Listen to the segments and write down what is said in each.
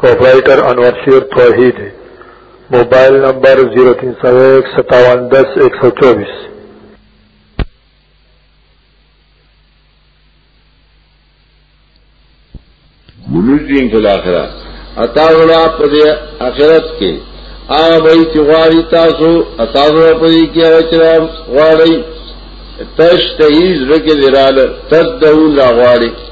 پروپرائیٹر انور شیر توحید موبایل نمبر 03015710124 منوز دین کل آخرہ اتا غلا په دې آخرت کې هغه وای چې غواړي تاسو اتا غلا په دې کې هغه چې غواړي تشتهیز رکه دراله تدعو لا غواړي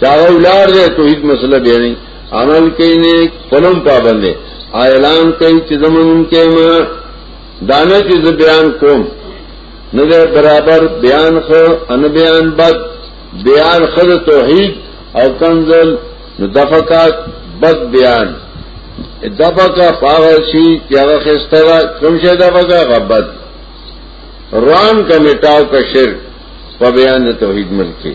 چاغه ولار دی توحید مسله دی نه عمل کوي نه پلم پابند دی اعلان کوي چې زمون کې ما دانه چې بیان کوم نه برابر بیان خو ان بیان بد بیان خود توحید او کنزل نو دفقات بد بیان دفقا پاغه شي چې هغه خستره کوم شي دفقا غبد روان کا مټاو کا شرک په بیان توحید ملکی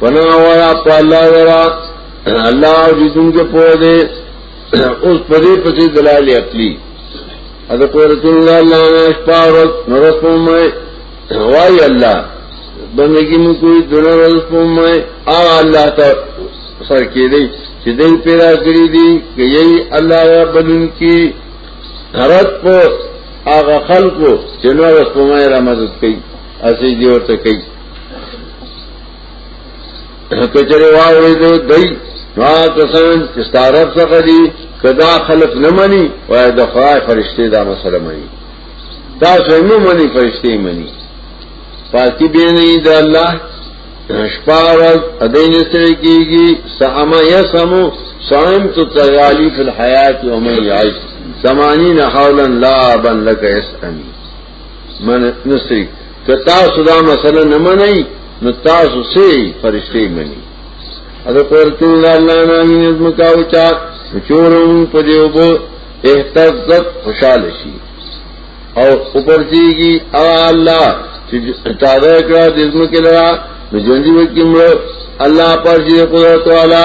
پنا وایا په الله ورا الله دې څنګه په دې اوس په دې پسې دلال عقلی اته قدرت الله الله اشپاوت نورسمه وای الله بندگی مو کوئی دنیا رسمه او الله ته سر کې دی چې دې پیدا کړی دی چې یي الله یا بنن کی غرض په هغه خلکو چې نور سمه را مدد کوي اسی دی ورته کوي کچره واورې دې دای ما کسان چې ستارب څخه دي کدا خلق نه مني وای د خدای فرشته دا مسله مني دا څنګه مني فرشته مني پاکی به نه د الله شپارز ادین سره کیږي ساما یسمو صائم تو تغالی فی الحیات و من یعیش ثمانین حولا لا بن لک اسمی من نسری که تاسو دا مسله نه منئ نو تاسو سه فرشتي مني اته پرته الله نه مينځ مکاو چا چورم په دې وبو احتزت خوشاله شي او اوپرځيږي الله چې تعالی کړه د اسم کې لرا نو ژوندۍ وکړي الله پر دې قدرت والا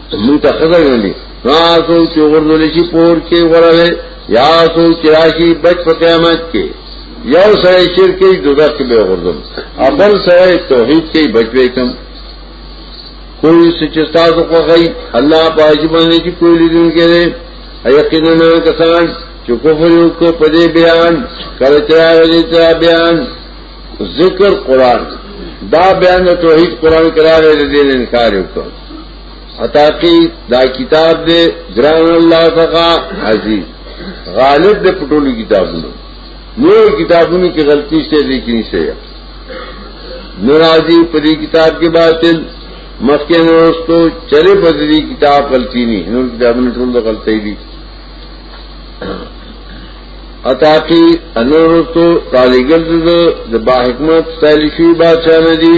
موږ ته خزه ویلي تاسو چې ورنل شي پور کې ورغله یا سو چې راشي بچ په قیامت کې یو سره شرک کې دوزخ کې به ورغلم ابل سره توحید کې بچ وې کم کوئی سچ تاسو کو غي الله پاج باندې چې کوئی لیدون کې دی یقینا کسان چې کفر یو کو په دې بیان کله چې راځي ته بیان ذکر قران دا بیان توحید قران کرا رہے دین انکار وکړ عطا کی دا کتاب دے گران اللہ تقا عزیز غالب دے پٹولی کتابونو نور کتابونو کی غلطی سے لیکن سے ناراضی پری کتاب کے باطل مفکے نوستو چلے بدری کتاب غلطی نہیں نور کتابونو ٹول دا غلطی دی عطا کی انوستو تالیگر دا با حکمت سیلشی بادشاہ ندی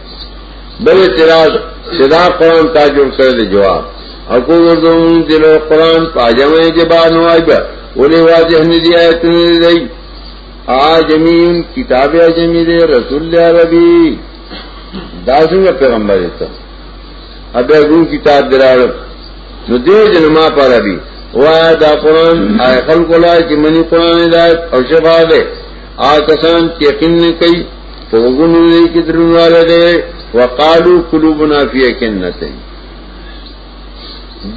بل اعتراض صدا قرآن تا جوړ کړی دی جواب او کو ورزون دلو قرآن پاجمه کې با نو آیبا ولې واضح نه دی آیت نه دی آجمین کتاب آجمی دی رسول الله ربی دا څنګه پیغمبر دی ته ابه ګون کتاب دراړو نو دې جنما پر ربی وا دا قرآن آی خلق لا چې منی قرآن دی او شفاعت آکسان چې یقین نه کوي په وګونو یې کې درنواله ده وقالو قلوبنا فی یقین نه کوي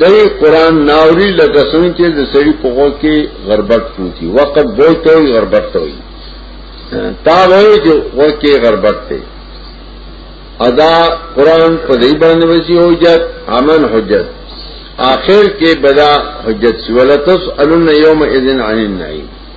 دای قران ناوري لکه څنګه چې د سړي په غو کې غربت پوتي وقت بوته وي غربت ته وي تا وایي چې غو کې غربت ته ادا قران په دې باندې وځي او جات امن حجت آخر کې بدا حجت سولتس الن یوم اذن عن النعیم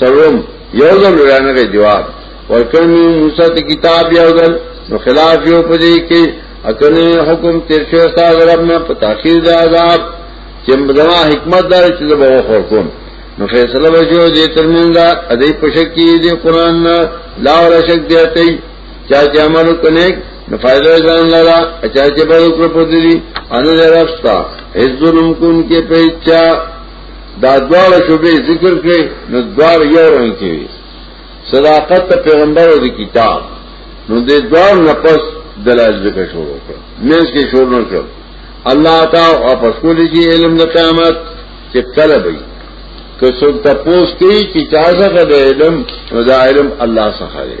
سلام یو ځل ورانه غي جواب ورکړم موسی ته کتاب یو ځل نو خلاف یو پدې کې اکنه حکم تیر شو تا غرب نه په تاخير د عذاب چې مدما حکمت دار چې به حکم نو فیصله وشو دې ترمنځ ا دې پښک کې دې قران لا ولا شک دی ته چا چې عمل کنه نو فائدہ ځان لرا اچا چې به وکړو په دې ان دې راستا هیڅ ظلم کون کې پېچا دا دوار شبه ذکر کے نو دوار یو رنگ کے صداقت تا پیغمبر و دی کتاب نو دے دوار نفس دلائل ذکر شروع کر مینس کے شروع کر اللہ تا واپس کو لیجی علم دا قیامت چه کل بھئی که سوک تا پوس کی چه چا سخه دا علم نو دا علم اللہ سخه دے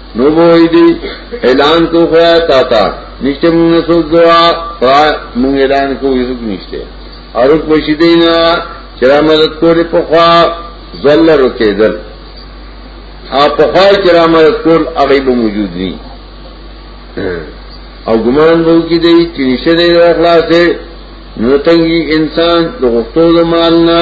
نو وای دی اعلان کو خیا تا تا نشته مونږ سو دعا خدا مونږ اعلان کو یو څه نشته اور کوشی دینا چرا مدد کوله په خوا زل رکیدل ا په خوا چرا مدد کول هغه به موجود ني او ګمان وو کی دی چې نشه دی اخلاص نو تنګي انسان د غفتو د مال نه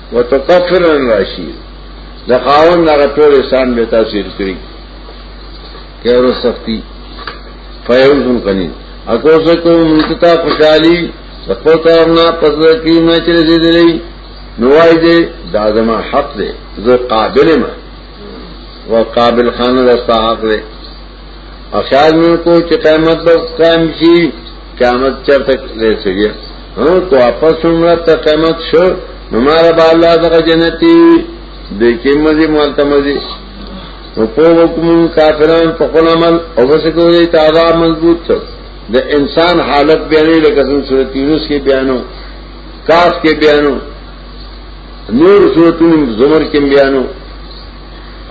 وتکفر راشي د خاون نه ټول انسان به تاثیر کړی کیرو سختی فیل هم کني اګو زه کوم متتا خوشحالي خپل کار نه پزړه کې نه چر دې دې نوای دې دا زما حق دې زه قابل ما وقابل خان دا حق دې او خیال میں کو چی قیمت با قائم شی قیامت چر تک رہ سکے ہاں تو آپس سنگا تا قیمت شو نمارا با اللہ دقا جنتی دیکھے مزی مالتا مزی پو حکم کافران په خپل عمل او بس کوي تعذاب مضبوط ته د انسان حالت بیانې لکه څنګه سورۃ یونس کې بیانو کاف کې بیانو نور سورۃ زمر کې بیانو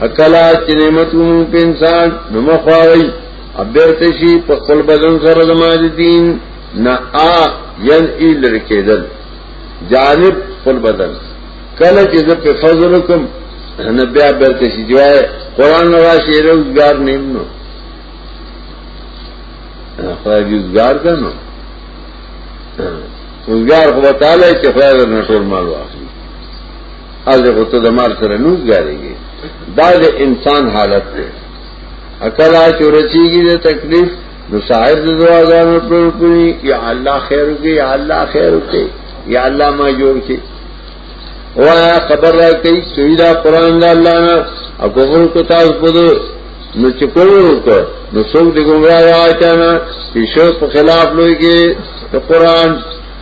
اکلا چې نعمت مو په انسان نو مخاوي ابرته شي په خپل بدن سره د ماج دین نه ا ین ای لرکېدل جانب خپل بدن کله چې زه په فضل کوم نه بیا برته شي جوای قران راشي روزګار نیم نو خدای دې روزګار کنو روزګار خو تعالی چې خدای ورنه ټول مال واخلي ازه خو ته د مار سره نوز غاریږي دا د انسان حالت دی اکلا چورچیږي د تکلیف نو صاحب د دعا ځان پر پوری یا الله خیر وکي یا الله خیر وکي یا الله ما جوړ کړي وایا خبر را کوي سوی دا قران دا الله نه او کوفر کو تاسو په دو نو چې کوو ته نو څوک دې ګمراه واچانا چې شو په خلاف لوي کې قرآن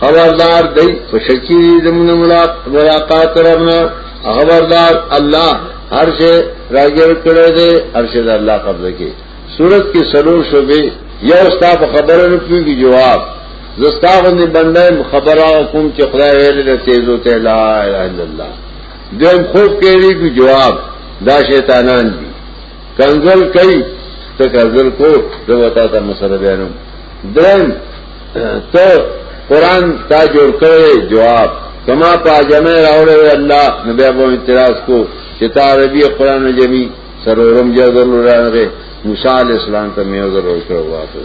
خبردار دی پشکی زمون ملاقات ربنا خبردار الله هر شی راګر کړی دی هر شی د الله قبضه کې صورت کې سلور شوبې یو ستا په خبره نه پیږي جواب زستا باندې بندایم خبره کوم چې خدای ویل د تیزو ته لا اله الا الله دیم خوب کېږي کی جواب دا شیطانان دي کنزل کوي ته کنزل کو دوته ته مسله بیانوم درم ته قران تا جوړ کړی جواب کما پا جمع راوړې الله نبي ابو اعتراض کو چې تا عربي قران جمعي سرورم جو درلو راغې موسی عليه السلام ته مې ورکړو واپس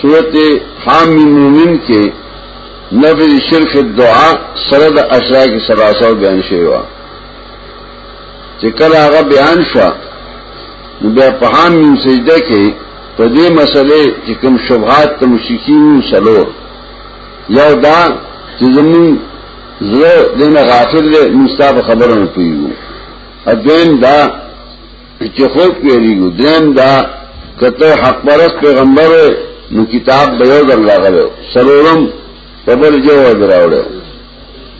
صورت حامی مومن کے نفذ شرک دعا سرد اشراء کی سراسر بیان شیوا چکل آغا بیان شوا بیا په حام من سجده کې په دې مسلې چې کوم شبهات ته مشکین سلور یو دا چې زمون زړه دنه غافل دی مستاب خبرونه پیو اذن دا چې خوب کې ریګو درم دا کته حق پرس پیغمبر نو کتاب به یو در لاغلو سرورم په بل جو دراوړو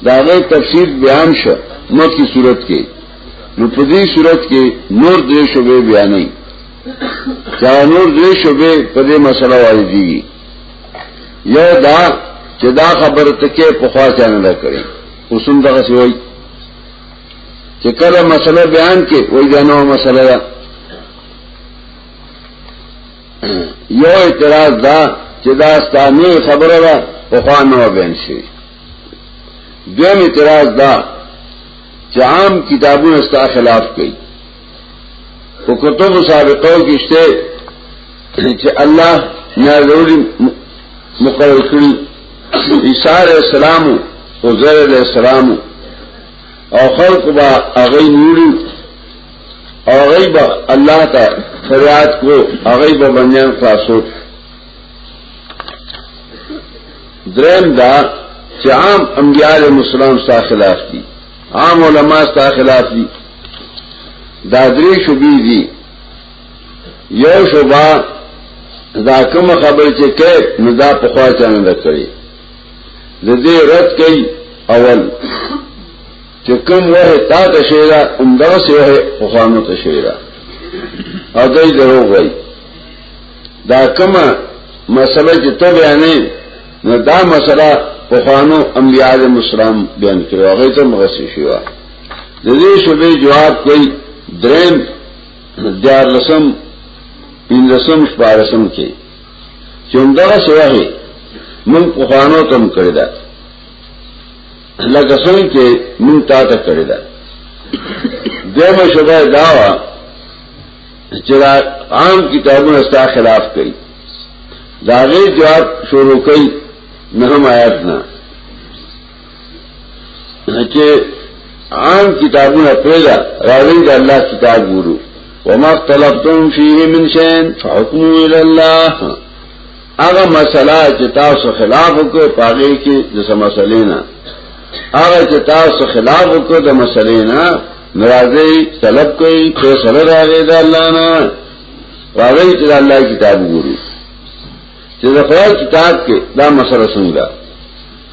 دا غي تفسیر بیان شو نو کی صورت کې نو په دې صورت کې نور دې شوبې بیانې چا نور دې شوبې په دې مسله وایي دي یو دا چې دا خبره ته کې په خوا چانه کړې اوسم دغه سوي چې کله مسله بیان کې وای دا نو مسله ده یو اعتراض دا چې دا ستانه خبره ده په خوانو بیان شي دویم اعتراض دا چې عام کتابونه ستا خلاف کوي په کتب سابقو کې شته چې الله نه ضروري مقرر کړی عیسی علیہ السلام او زر علیہ السلام او خلق با اغی نوری او اغی با اللہ تا فریاد کو اغی با بنیان خلاصو درم دا چی عام انبیاء علیہ السلام ستا خلاف دی عام علماء ستا خلاف دی دا دری شبی دی یو شبا دا کم خبر چی که ندا پخوا چاند کری دې رد کړي اول چې کوم وه تا ته شیرا عمدہ سے وه خوانو ته شیرا او دای درو وای دا کما مسله چې ته بیانې نو دا مسله په خوانو انبیاء علیهم السلام بیان کړو هغه ته مغسی شوا د دې شوبې جواب کوي دریم دیار لسم ان لسم شپارسم کې چې هم دغه سوهي موږ په خوانو تم کړی دا لکه څنګه چې موږ تا ته کړی دا دغه شوبه دا وا چې عام کتابونه ستا خلاف کوي دا غي جواب شروع کوي نه هم آیات نه چې عام کتابونه پیدا راوی دا الله کتاب ګورو وما اختلفتم فيه من شيء فحكمه الى الله هغه مسله چې تاسو خلاف وکړو پاره کې د سم مسلې نه هغه چې تاسو خلاف وکړو د مسلې نه ناراضي طلب کوي چې سره راغی د الله نه راغی چې الله کتاب ګوري چې د خپل کتاب کې دا مسله څنګه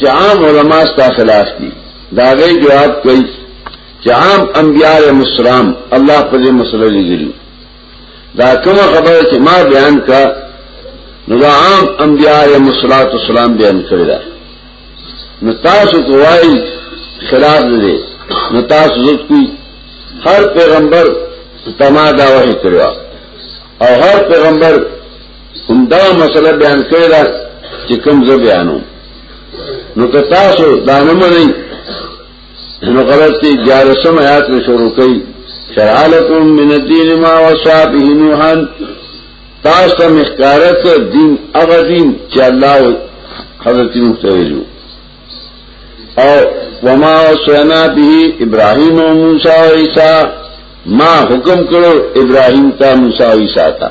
چې عام علما ستا خلاف دي دا غي جواب کوي چې عام انبيار مسلم الله په دې مسله لګري دا کومه خبره چې ما بیان کا نو دا عام انبيار مسلات والسلام بیان کړی دا نو تاسو کوی خلاف دې نو تاسو زوت کوی هر پیغمبر تما دا وحی کړو او هر پیغمبر همدا مسله بیان کړی دا چې کوم زه بیانوم نو که تاسو دا نه منئ نو غلط دی جارسم آیات نه شروع کړي شرع لكم من الدين ما وصى به نوحا تاسو مخکارت دین هغه دین چې الله حضرت نوح ته ویلو او وما وصينا به ابراهيم او موسی او عيسى ما حکم کړو ابراهيم ته موسی او عيسى ته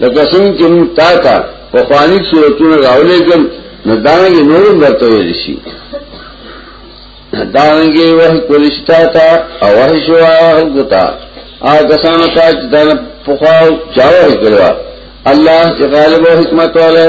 لکه څنګه چې موږ تا ته په خواني صورتونو راولېږل نو دانګې نور درته ویل شي دانګې وه کولشتا تا او وه شو هغه تا هغه سانو ته چې دا په خوا چاوه کړو الله چې غالب او حکمت والے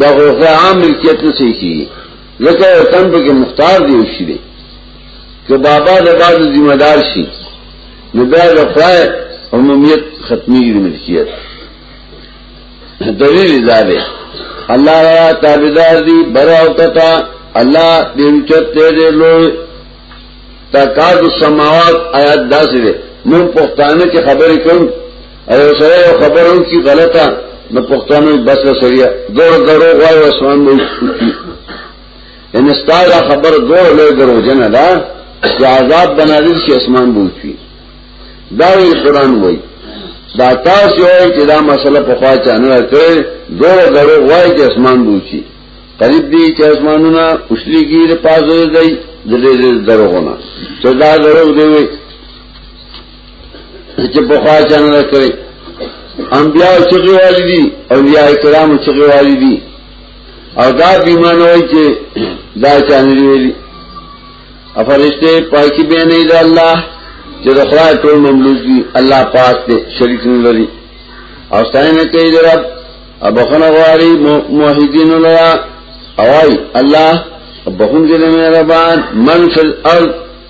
دا غوښه عام ملکیت نه صحیح کیږي ځکه یو تن په کې مختار دی وشي دی که بابا د بعض ذمہ دار شي نو بیا د خدای عمومیت ختمي دی ملکیت دلیل زاده الله را تابعدار دی براو کتا الله دې چت دې لوی تکاد السماوات آیات داسې ده نو پښتانه کې خبرې کوم او سره یو خبرو کی غلطه نو پښتنو بس وسریا دور درو غوای وسوان به کوتی ان استایل خبر دور له درو جن دا چې عذاب بنادر شي اسمان بوچی دا وی قران وای دا تاسو وای چې دا مسله په خوا چانه کړ دور درو غوای چې اسمان بوچی قریب دی چې اسمانونه اوسلی ګیر پازو دی د دې درو غونه ته دا درو دی چې په خوا چانه نه کوي انبیاء چغي والی دي اولیاء کرام چغي والی دي او دا بیمانه وای چې دا چانه ویلي افرشته پاکي به نه دی الله چې د خدای ټول مملوک دي الله پاک دې شریک نه لري او ستاینه کوي د رب ابخنه غواړي موحدین الله اوای الله بخون دې مهربان من فی الارض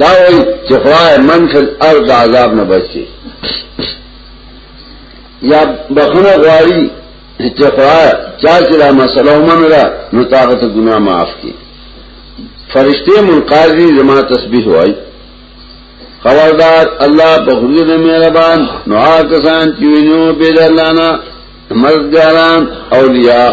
دا وایي چې خدای من فل ارض عذاب نه بچي یا بخنه غواړي چې خدای چا چې دا مسله ومنله نو تاغه ته ګناه معاف کړي فرشته منقاضي زما تسبیح وایي خبردار الله په خدای مهربان نو آ کسان چې وینو به دلانا مزګاران اولیاء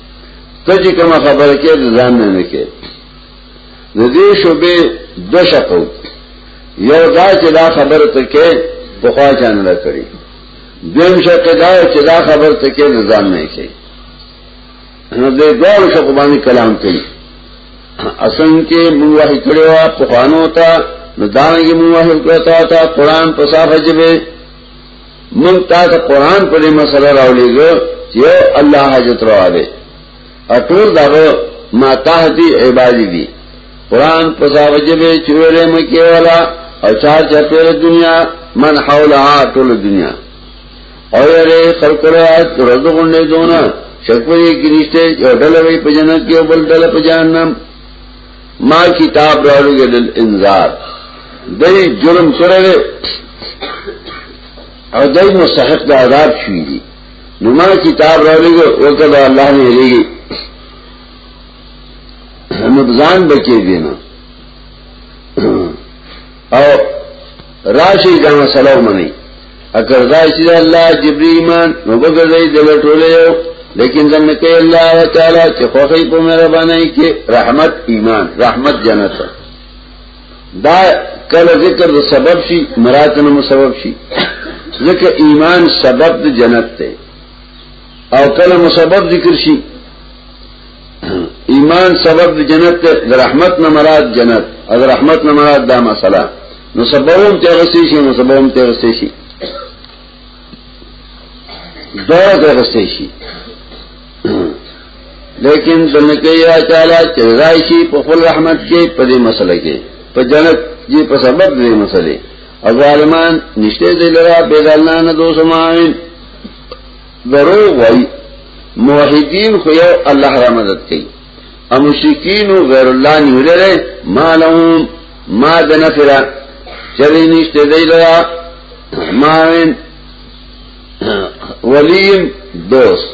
ته چې کومه خبره کې د ځان نه نه کې د دې شوبې د شقو یو دا چې دا خبره ته کې په خوا چان نه کړی دیم شقه دا چې دا خبره ته کې نه ځان نه کې نو دې دوه شقو باندې کلام کوي اسن کې موږ وحی کړو په خوانو ته نو دانګي موږ وحی کړو ته قرآن په صافه جبه من تا ته قران په دې مسله راولېګو چې الله حاجت روا دی اټول دا ما تهدي عبادي دي قران په ځاوجه به چورې مکه والا او چار چپیر دنیا من حولها ټول دنیا او یې خلکره رزق غونډې دونه شکوې کې نشته یو ډلې په جنت کې او بل ډلې په جهنم ما کتاب راړو یل انذار دای جرم سره دی او دای مستحق د عذاب شوی دی نو ما کتاب راړو وکړه الله نه لري نو ځان بچی دینه او راشي دا مسله ومني اگر دا چې الله جبري ایمان نو بغري دل ټوله یو لیکن زم نه کوي الله تعالی چې خوخي په مهرباني کې رحمت ایمان رحمت جنت دا کله ذکر د سبب شي مراد نه مسبب شي ځکه ایمان سبب د جنت ته او کله مسبب ذکر شي ایمان سبب د جنت ته د رحمت نه مراد جنت از رحمت نه مراد دا مسله نو سببوم ته غسی شي نو سببوم ته غسی شي دا ته غسی شي لیکن دنکه یا تعالی چې راشي په خپل رحمت کې په دې مسله کې په جنت کې په سبب دې مسله ازالمان نشته دې لرا بيدالنا نه دوسماین دروغ وای موحدین خو یو الله را مدد کوي او مشرکین غیر الله نیولره ما لهم ما دنفرا چلی نشته دی لرا ما وین ولیم دوست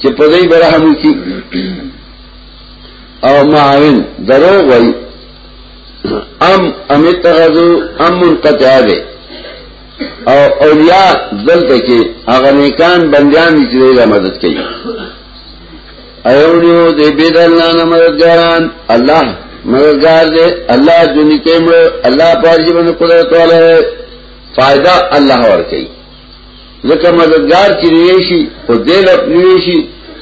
چې په دې برهم کی او معاون درو وای ام امیتغذو ام منقطع ده او اولیاء دلته کې هغه نیکان بندیان دي چې دا مدد کوي ایونیو دې به دلنا نه مددګاران الله مددګار دې الله جونی کېمړ الله پارجي باندې قدرت والا ہے فائدہ الله ور کوي ځکه مددګار چې وی شي او دې لپاره شي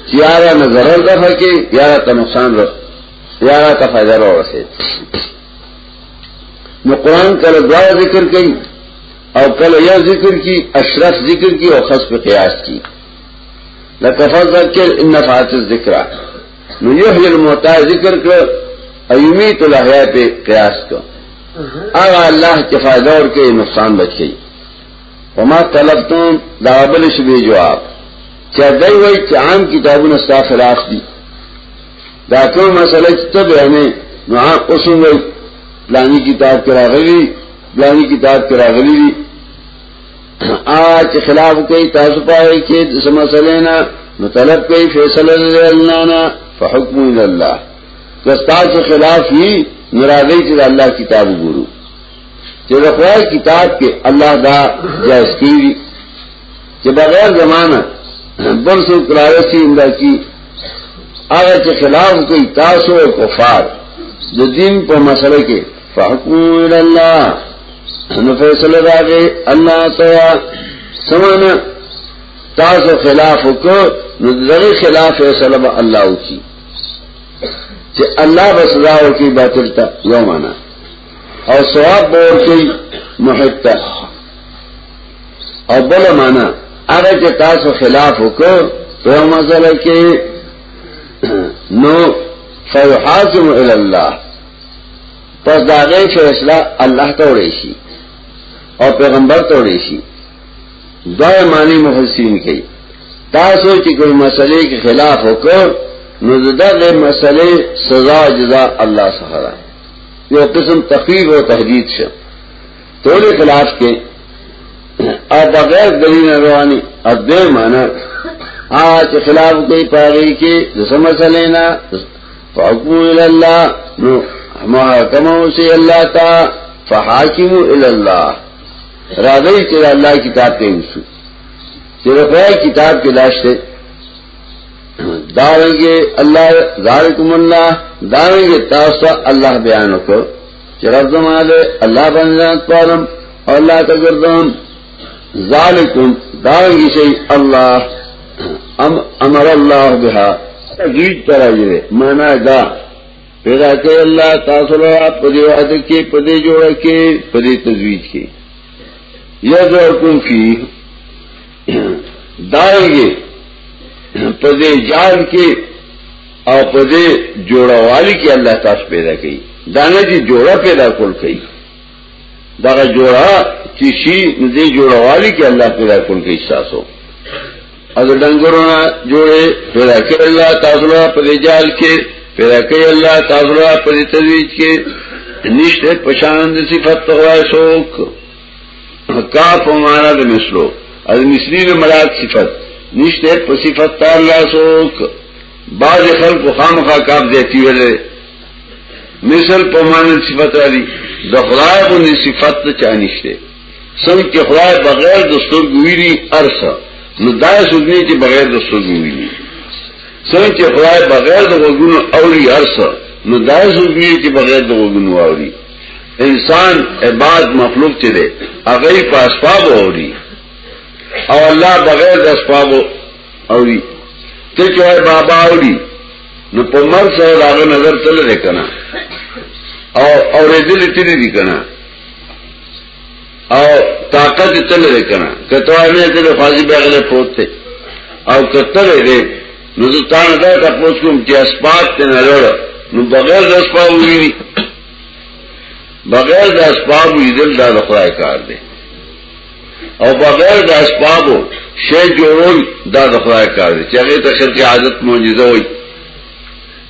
چې یارا نظر دفع کې یارا ته نقصان ور یارا ته فائدہ ورسېږي نو قرآن کله دعا ذکر کئی او کله یو ذکر کی اشرف ذکر کی او خصف قیاس کی لکفا ذکر ان نفعات الذکرہ نو یحیی الموتا ذکر کر ایمیت الاحیاء پہ قیاس کر اغا اللہ کے فائدہ اور کے نقصان بچ گئی وما طلب تم دابل شبی جواب چاہ دائی وئی چاہ عام کتابوں نے خلاف دی دا کوم مسله چې ته بیانې نو هغه اوسم وي پلاني کتاب کې راغلي پلاني کتاب کې راغلي دي آج خلاف کوي تاسو پای کې د مسلې نه نو طلب کوي فیصله الله نه فحکم الى الله که تاسو خلاف یې ناراضي چې الله کتاب ګورو چې د خدای کتاب کې الله دا جائز کړی چې بغیر زمانہ بل سو کراوه سي انده کی هغه چې خلاف کوي تاسو او کفار د دین په مسله کې فحکم الى الله نو فیصله راغی الله تعالی سمانه تاسو خلاف وکړو نو دغه خلاف فیصله به الله وکړي چې الله بس دا وکړي باطل ته یو معنا او ثواب به ورکړي محب ته او بل معنا هغه چې تاسو خلاف وکړ په مسله کې نو فیحاکم الی الله پس دا غي فیصله الله ته وړي شي او پیغمبر ته وړي شي دا معنی محسین کوي تاسو چې کوم مسلې کې خلاف وکړ نو دغه مسلې سزا جزا الله سره یو قسم تخفیف او تهدید شه ټول خلاف کې او بغیر دلیل رواني ا دې معنی ا چې خلاف کوي پاري کې د سمسلې نه فحكم الى الله نو محاکمه وسی الله تا فحاکم الى الله راځي چې الله کتاب ته وسو چې په کتاب کې لاشته داویږي الله ذالکم الله داویږي تاسو الله بیان وکړو چې رب زما له الله باندې ځان سپارم او الله ته ګرځم ذالکم دا یې شي الله ام امر الله بها تجوید تراجره معنا دا پیدا کړ الله تاسو له په دې وخت کې په دې جوړ کې په دې تجوید کې یذکم فی دایږي په دې جان کې او په دې جوړوالي کې الله تاسو پیدا کړي دا نه چې جوړه پیدا کول کوي دا جوړه چې شي دې جوړوالي کې الله پیدا کول کوي تاسو از ډنګورونه جوړه پیدا کړي الله تاسو له په دې جال کې پیدا کړي الله تاسو له په دې تدویج کې نشته پشان د صفات توای سوک کا په معنا د مثلو از مثلی نه مراد صفت نشته په صفت تار لاسوک بعض خلق خامخا کاف دیتی ویلې مثل په معنا صفت را دي د خدای باندې صفت ته چا نشته څنګه چې خدای بغیر د سترګو ویری ارسه نو دا سودنی چې بغیر د سترګو ویری څنګه چې خدای بغیر د وګونو اوري ارسه نو دا سودنی چې بغیر د وګونو اوري انسان عباد مخلوق چې دی هغه په اسباب اوري او الله بغیر د اسباب اوري ته چې بابا اوري نو په مر سره دا نظر تل لري کنه او اورېدل تیری دي کنه او طاقت تل لري کنه کته نه چې فاضي بغیر پروت او کته لري نو زه تا نه دا تاسو کوم چې اسباب ته نه لړ نو بغیر د اسباب وی بغیر د اسباب لیدل دا د خدای کار دی او بغیر د اسباب شی جوړول دا د خدای کار دی چې هغه ته شرط عادت معجزه وای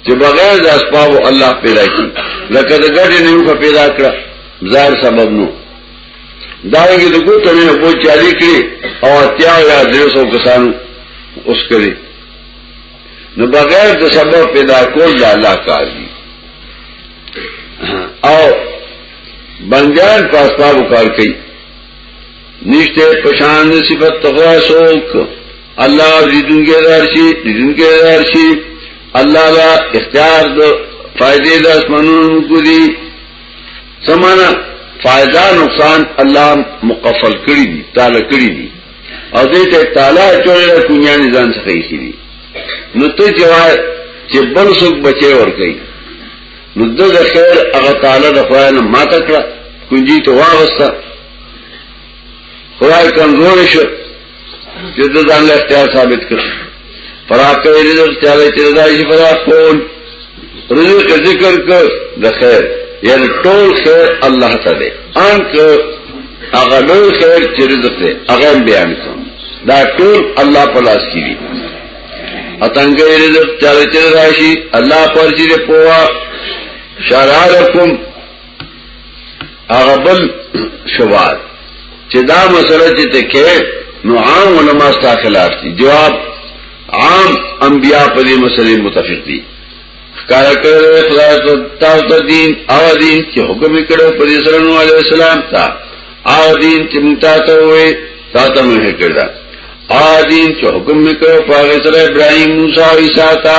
چې بغیر د اسباب الله پیدا کړ لکه د ګډې نه پیدا کړ ظاهر سبب نو دارنګه د ګوتو نه په چالي کړی او اتیا یا درې سو کسان اوس کړی نو بغیر د سبب پیدا کول د الله کار دی او بنجان په اسباب کار کوي نشته پشان صفت تقوا سوک الله دیدونکو دارشي دیدونکو دارشي الله لا اختیار د فائدې د اسمنونو کو دي سمانا فائدہ نقصان اللہ مقفل کری دی تالا کری دی او دیتا تالا چولی را کنیا نزان سخیسی دی نو تا جوائے چه بل سوک بچے ورکی نو دا دا خیر اغا تالا دا خواهی ما تکڑا کنجی تو واغستا خواهی کمزور شد چې د ځان له اختیار ثابت کړ فراق کوي د اختیار چې راځي چې فراق کول رزق ذکر کړ د خیر یعنی ټول خیر الله ته دی ان که هغه لوی خیر چې رزق دی هغه بیان کړ دا ټول الله په لاس کې دی اتنګې رزق چې راځي الله پر چې په شرارکم هغه بل شوال چې دا مسله چې ته کې نو عام علما ستا خلاف دي جواب عام انبیاء په دې مسلې متفق دي کار کړو خدای ته تاسو دین او دین چې حکم کړو پر اسلام علی السلام تا او دین چې متا ته وې تاسو نه کړدا او دین چې حکم کړو پر اسلام ابراهیم موسی عیسی تا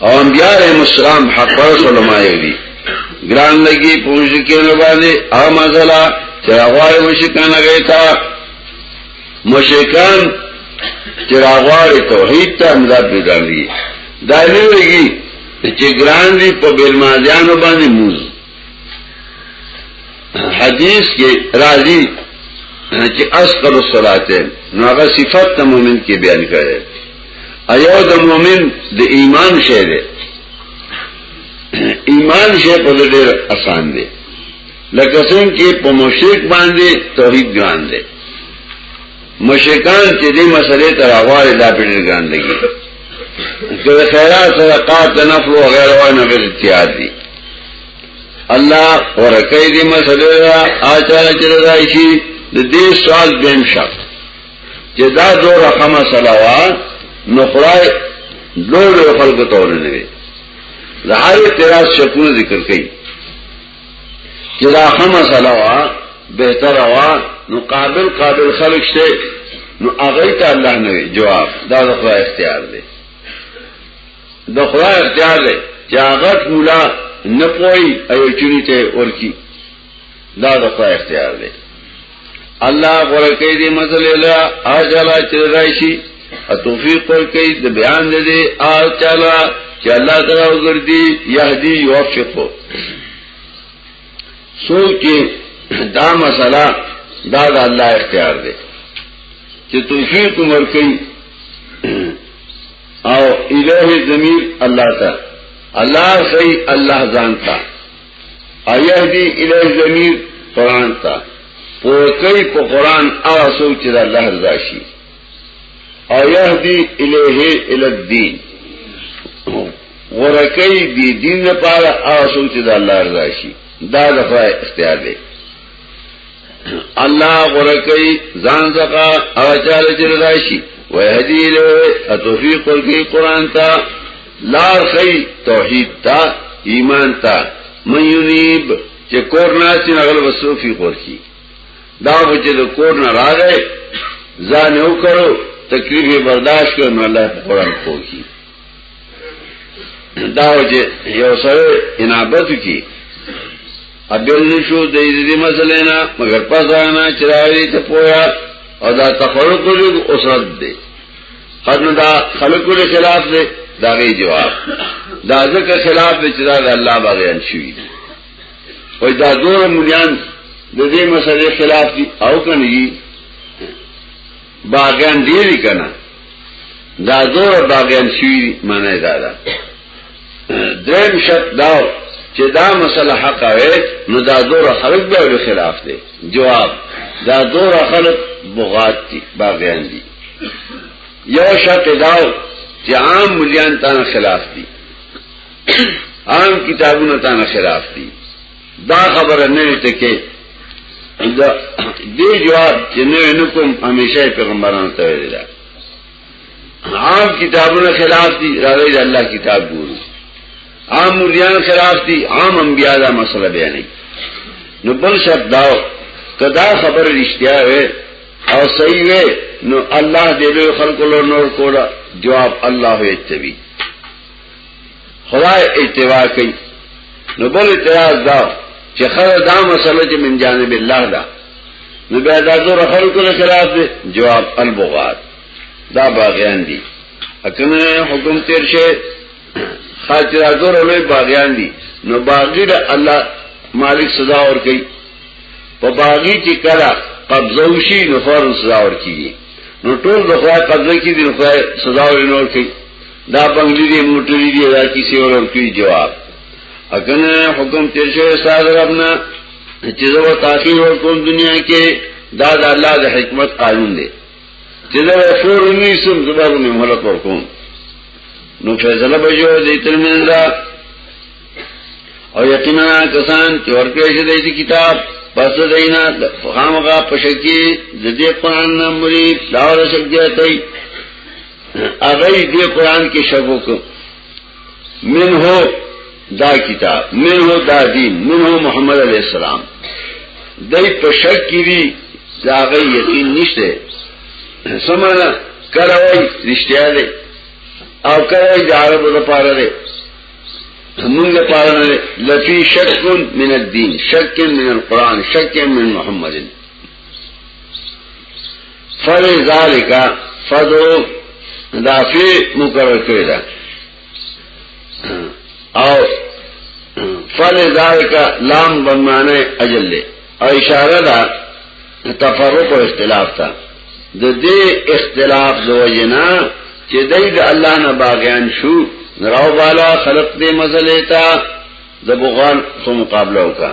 او انبیاء علیہ السلام حق پرس علماء دی گران لگی پوش کیونو باندے اغم ازلا چراغوار مشکان غیتا مشکان چراغوار توحید تا امداد بیدان دی دائمی لگی چه گران دی پا بیرمازیانو باندے موز حدیث کے راضی چه اسقل الصلاة نو اغا صفت تا مومن کے بیان کرے ایو د مؤمن د ایمان شی دی ایمان شی په ډېر آسان دی لکه څنګه چې په مشرک باندې توحید ګران دی مشرکان چې دې مسلې ته راغواړي دا په ډېر ګران دی که خیرات صدقات نفل او غیر وانه به اتحاد دي الله ورکه دې مسلې را اچاره چې راځي د دې سوال بهم شخص چې دا دو رقم سلاوا نو خدای دو لو خلق تورې نه وي دا هر اعتراض شکو ذکر کوي چې دا خم سلاوا بهتر وا نو قابل قابل خلق شته نو هغه ته الله نه جواب دا د خدای اختیار دی د خدای اختیار دی چې هغه مولا نه پوي ایو چونی ته ورکی دا د خدای اختیار دی الله غره کوي دې مسلې لا اجلا چې راشي توفیق پر کوي د بیان دې آ چلا چې الله تعالی وګرځي يهدي يوفقه سوچ دا مسله دا د الله اختیار دی چې توفیق عمر کوي او الہ ضمیر الله تا الله خی الله ځان تا ایهدی الی ضمیر قران تا پوکې په قران هغه څوک چې د الله رضا شي ایهدی الیه الی الدین ورکه دی دین لپاره هغه څوک چې د الله رضا شي دا د اختیار دی الله غرقی ځان زکا او چال چر راشي وهدی له توفیق ورکی قران تا لار خی توحید تا ایمان تا من یریب چې کور نه چې نغل وسوفی ورکی دا به چې د کور نه راغی ځان یو کړو تکلیف برداشت کړو الله قران کوی دا وجه یو سره انابت کی ابل نشو د دې مسلې نه مگر پسانه چراوي ته پویا او دا تفرق له اوسد دی خدنه دا خلقو له خلاف دی دا غي جواب دا ځکه خلاف دی چې دا الله باغیان شوی دی او دا دور مليان د دې مسلې خلاف دي او کني باغیان ډیری کنه دا زور باغیان شي معنی دا ده دریم شرط دا چې دا مسله حق وي نو دا زور خلک به له خلاف دي جواب دا زور خلک بغات دي باغیان دي یو شرط دا چې عام مليان تان خلاف دي عام کتابونه تان خلاف دي دا خبره نه وي ته کې دا دې جواب چې نه نکوم همیشه پیغمبرانو ته ویل دا عام کتابونو خلاف دي راوي د الله کتاب ګورو عام مليان خلاف دي عام انبيا دا مسله بیانې نو بل شرط دا کدا خبر رښتیا وي او صحیح وي نو الله دې له خلکو له نور کولا جواب الله یې تبي خدای اتباع کوي نو بل اعتراض دا چې خدای دا مسله چې من جانب الله دا نو بیا دا زور خلکو له خلاف دی جواب البغات دا باغیان دي اکنه حکم تیر شي خاطر زور له باغیان دي نو باغی دا الله مالک سزا ور کوي په باغی چې کړه قبضه وشي نو فورن سزا ور کوي نو ټول د خدای قبضه کې دي نو خدای سزا ور نه ور کوي دا بنگلی دی موټری دی دا کسی ورور کوي جواب اکنه حکم تیر شوی استاد ربنا چې زه و تاخير ورکوم دنیا کې دا د الله د حکمت قانون دی چې زه فور نیسم زبرو نه مهلت ورکوم نو فیصله به جو دې تر منځه او یقینا کسان چې ورکه شي د کتاب پس دینا خامغه پشکی د دې قران نمبر دا ورسګ دی اغی دی قرآن کې شبو کو من هو دا کتاب من هو دا دین من هو محمد علیہ السلام دای په شک کې دی دا غي یقین نشته سمانا کروي رښتیا دی او کروي د عربو لپاره دی موږ لپاره نه لفي شک من الدين شک من القران شک من محمد فلی ذالک فدو دا فی مقرر کړی دا او فلی ذالک لام بمانه اجل له او اشاره دا تفرق او اختلاف تا د دې اختلاف زوجنا چې دای د الله نه باغیان شو نراو بالا خلق دې مزلیتا د بغان سو مقابله وکړه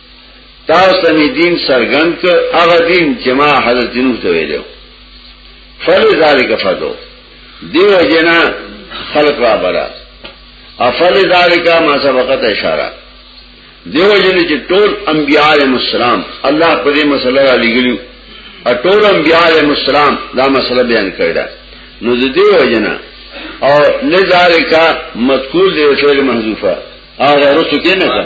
تاسو می دین سرګن ک هغه دین چې ما حضرت نوح ته ویلو فل ذالک فدو دیو جنا خلق را برا افل ذالک ما سبقت اشاره دیو جن چې ټول انبیاء علیهم السلام الله په دې مسله را لګیلو ټول انبیاء علیهم السلام دا مسله بیان کړی دا نو د دیو جنا او لذالک مذکور دی فعل محذوفه هغه رسو کې نه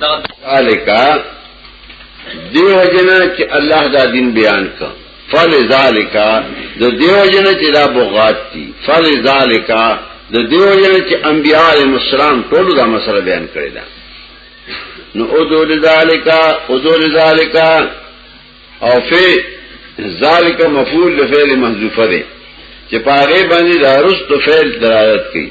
ذالک دیو جنا چې الله دا دین بیان کا فل ذالک د دیو جنا چې دا بغات دي فل ذالک د دیو جنا چې انبیاء مسالم ټول دا مسله بیان کړی دا نو او دول ذالک او دول ذالک او فی ذالک مفعول لفعل محذوفه ده چې پاره باندې دارست فعل دلالت کوي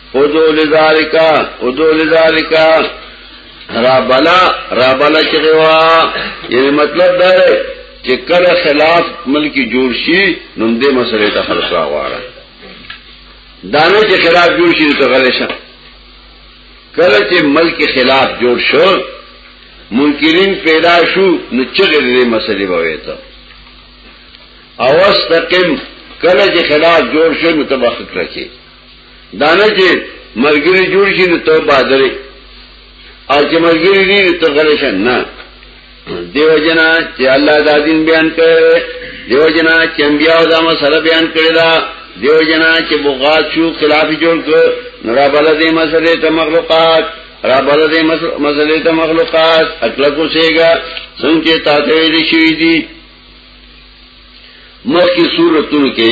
ادو لذالکا ادو لذالکا را بلا را بلا چغه وا یعنی مطلب دا دی چې کله خلاف ملکی جوړ شي نو دې مسلې ته حل کړه غواړه دانه چې خلاف جوړ شي ته غلې شه کله چې ملک خلاف جوړ شو منکرین پیدا شو نو چغه دې مسلې بوي ته او استقم کله چې خلاف جوړ شو نو تبخ کړی دانه چې مرګري جوړ شي نو ته بادرې او چې مرګري دي نو ته غلې شې نه دیو جنا چې الله دا دین بیان کړي دیو جنا چې بیا او دا مسله بیان کړي دا دیو جنا چې بغاز شو خلاف جوړ کړ نو را بل دې مسله ته مخلوقات را بل دې مسله ته مخلوقات اکلا کو شيګا څنګه تاسو دې شي دي مخکې صورتونو کې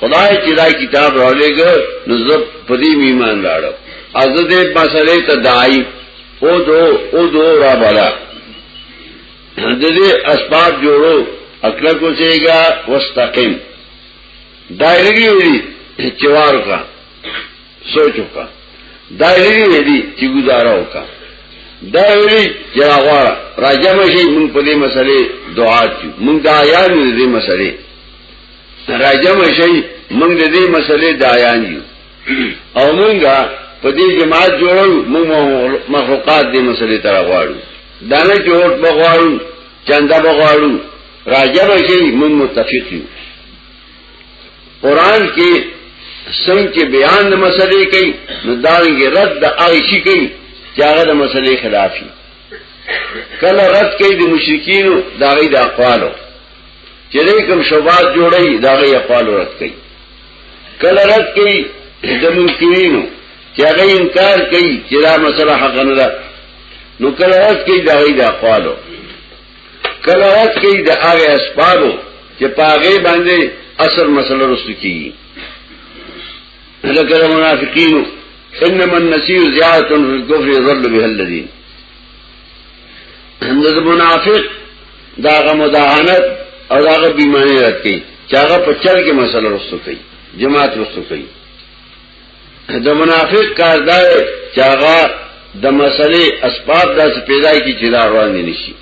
خدای چې دا کتاب راولېګ نو زه په دې ایمان راړم از دې مسلې ته دای او دو او دو را بالا د دې اسباب جوړو اکل کو سیګا واستقم دایری ویلی چوار کا سوچو کا دایری ویلی چې گزارا وکا دا ویلی چې هغه راځم شي مونږ په دې مسلې دعا کوو مونږ دا یاد دې مسلې راجم شي موږ د دې مسلې دایان یو او موږ په دې جماعت جوړو موږ مخلوقات دې مسلې تر غواړو دا نه جوړ بغواړو چنده بغواړو راجم شي موږ متفق یو قران کې څنګه چې بیان د مسلې کوي نو دا یې رد د عائشې کوي چې هغه د مسلې خلاف کله رد کوي د مشرکین دا غي د اقوالو چې دې کوم شوبات جوړي دا غي اقوال رد کوي کله رد کوي د منکرینو چې هغه انکار کوي چې دا مسله حق نه ده نو کله رد کوي دا غي د اقوالو کله رد کوي د هغه اسبابو چې پاغه باندې اثر مسله رسو کیږي لکه منافقینو انما النسیو زیادتن فی الكفر ظل بها الذین اندز منافق داغه مداهنت او داغه بیمانی رد کی چاگه پچر کی مسئلہ رستو کئی جماعت رستو کئی د منافق کار دا چې هغه د مسلې اسباب داسې پیدا کی چې دا روان دي نشي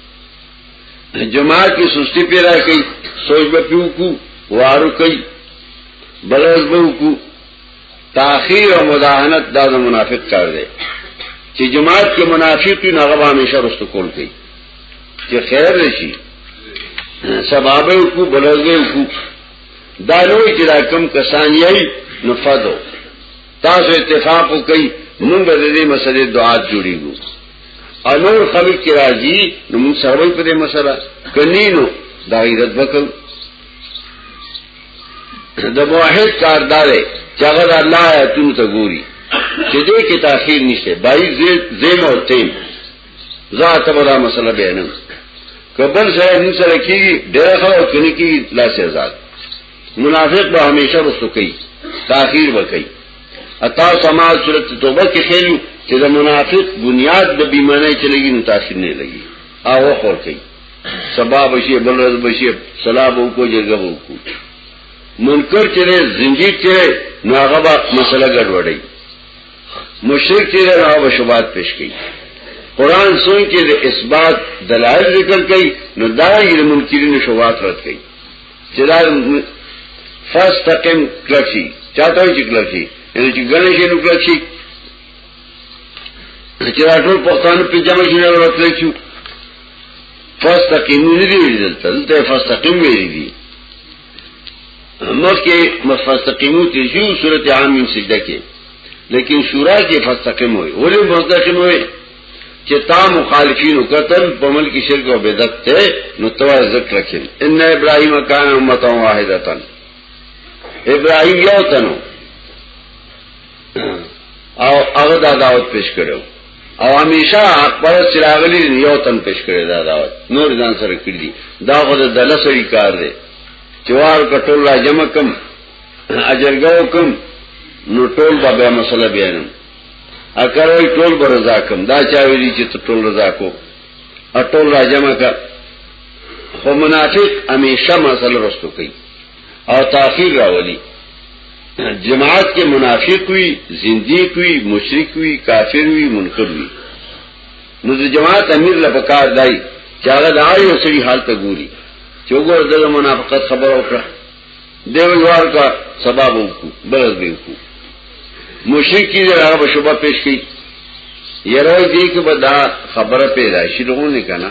جماعت کې سستی پیدا کوي سوچ به پیو کو وارو کوي بلز به کو تاخیر او مداهنت دا د منافق کار دی چې جماعت کې منافق وي هغه به همیشه رستو کول کوي چې خیر شي سبب یو کو بلځه یو کو دا لوی چې دا کم کسان یې نفذو تاسو اتفاق وکړئ موږ به دې مسلې دعا جوړیږو انور خلق کی راضی نو موږ سره په دې مسله کنینو دا عزت وکړو د موحد کار دا دی چې هغه د الله آیاتونو ته ګوري چې دې کې تاخير نشته بای زیم او تیم ذات بلا مسله بیانم کبل سره نن سره کی ډېر خو کني کی لا سي ذات منافق به همیشه رسو کوي تاخير وکړي اتا سما صورت توبه کې خېلو چې د منافق بنیاد د بیمانه چلےږي نو تاخير نه لګي او خور کوي سبا بشي بل ورځ بشي سلام وکړو جرګه وکړو منکر چره زنجیر چره نو هغه به مسله ګډوډي مشرک چره هغه به شوبات پیش کوي قران سوی کې د اثبات دلایل ذکر کوي نو دا یې منکرین شوبات رد کوي چې دا فاستقم کلکی چاته چې کلکی ان چې ګنې شي نو کلکی چې دا ټول پښتانه په جمع شي نه ورتلی شي فاستقیمو ندی ویلی دلتا دلتا فاستقیم ویلی دی مخ کې مفاستقیمو تیزیو صورت عامین سجده کې لیکن شورا کې فاستقیم ہوئی ولی فاستقیم ہوئی چې تا مخالفین قتل په ملک شرک او بدعت ته نو تو عزت رکھیں ان ابراهیم کان امه واحده ابراهیم یو تنو او هغه دا دعوت پیش کړو او همیشه حق پر سراغلی یو تن پیش کړی دا دعوت نور ځان سره کړی دي دا خو د دلسړي کار دی چوار کټول را جمع کم اجرګو کم نو ټول به به مسله بیانم اکر وی ټول به رضا کم دا چا ویلی چې ته ټول رضا کو ټول را جمع کا خو منافق همیشه مسله رستو کوي او تاخیر راولی جماعت کې منافق وي زنديق وي مشرک وي کافر وي منکر وي نو د جماعت امیر له پکار دی چې هغه د اړیو سړي حالت ګوري چې وګور د منافقت خبر وکړه دیو یوار کا سبب وکړو بغض به وکړو مشرک کی هغه په شوبه پیش کړي یره دې کې به دا خبره پیدا شي لغونه کنا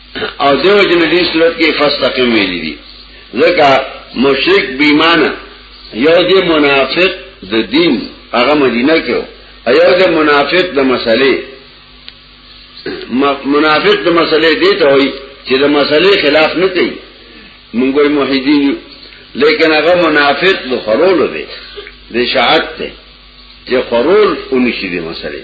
او دیو جن دی صورت کې فاستقم ویلي دي ځکه مشرک بیمانه یو دی منافق د دین هغه مدینه کې ایو د منافق د مسلې منافق د مسلې دی ته وي چې د مسلې خلاف نه کوي مونږ یې موحدین لیکن هغه منافق د خرول دی د شاعت ته چې خرول اونشي د مسلې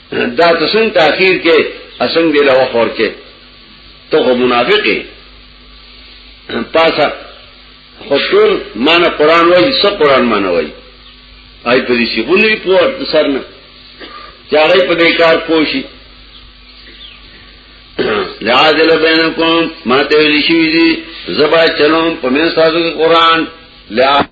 دا تسنګ تاخير کې اسنګ دی له وخور کې ته خو منافقې پاسه خو ټول مان قران وایي څه قران مان وایي آی په دې شي غونډې په سر نه چاغې په دې کار کوشي لعادل بینکم ما ته ویل شي دي زبا چلوم په من سازو قران لعادل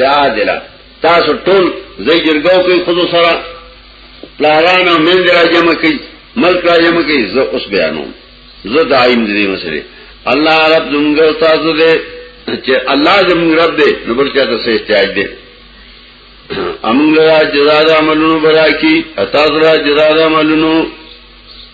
لعادلہ تاسو ټول زی جرګو کوي خود سره پلارانو من را جمع کوي ملک را جمع کوي زه اوس بیانو زه دایم دې مسله الله رب زموږ تاسو دې چې الله زموږ رب دې نو بل چاته سه احتیاج دې امون را جزا عملونو برا کی اتا را جزا عملونو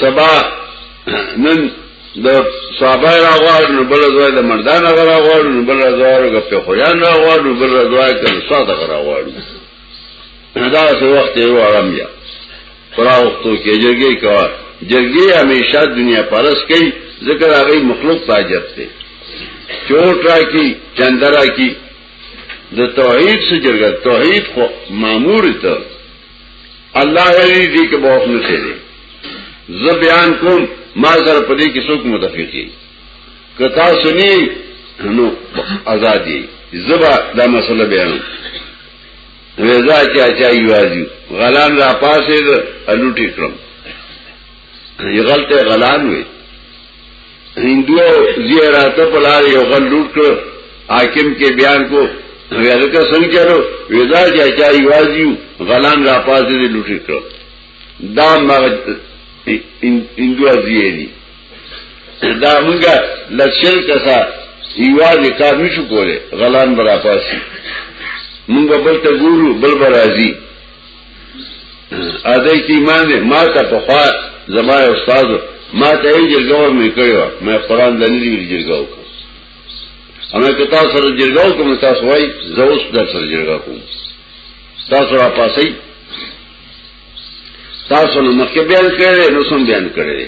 سبا نن د صحابه را غواړ نو بل ځای د مردان را غواړ نو بل ځای د پیخویان را غواړ نو بل ځای د ساده را غواړ دا څه وخت یو آرام یا پراوختو کې جرګې کوا جرګې همیشه دنیا پرس کوي ذکر هغه مخلوق تاجت دی چوټ را کی چندرا کی د توحید سره جرګه توحید خو مامور ته الله ولی دی که بہت نسے دے زه بیان کوم ما سره پدې کې څوک متفق دي کتا سني نو ازادي زبا دا مسله بیان ویزا چا چا یوازي غلام را پاسې د الوټي کړم یغلته غلام وي هندو زیراته په لار یو غل لوټ کړ حاکم کې بیان کو ویلکه څنګه چلو ودا چې چا یوازیو غلان را پاسې دې لوټ کړ دا مغ هندو ازیری دا موږ لشل کسا یواز کار نشو کوله غلان برا پاسې موږ بل ته ګورو بل برازي اده کې ایمان دې ما ته په خوا زما استاد ما ته یې جرګاو مې کړو مې قران د نړۍ لري جرګاو کړ اما که تاسو سره جرګاو کوم تاسو وای زه اوس د سره جرګا کوم تاسو را پاسې تاسو نو مخکې بیان کړی نو سم بیان کړی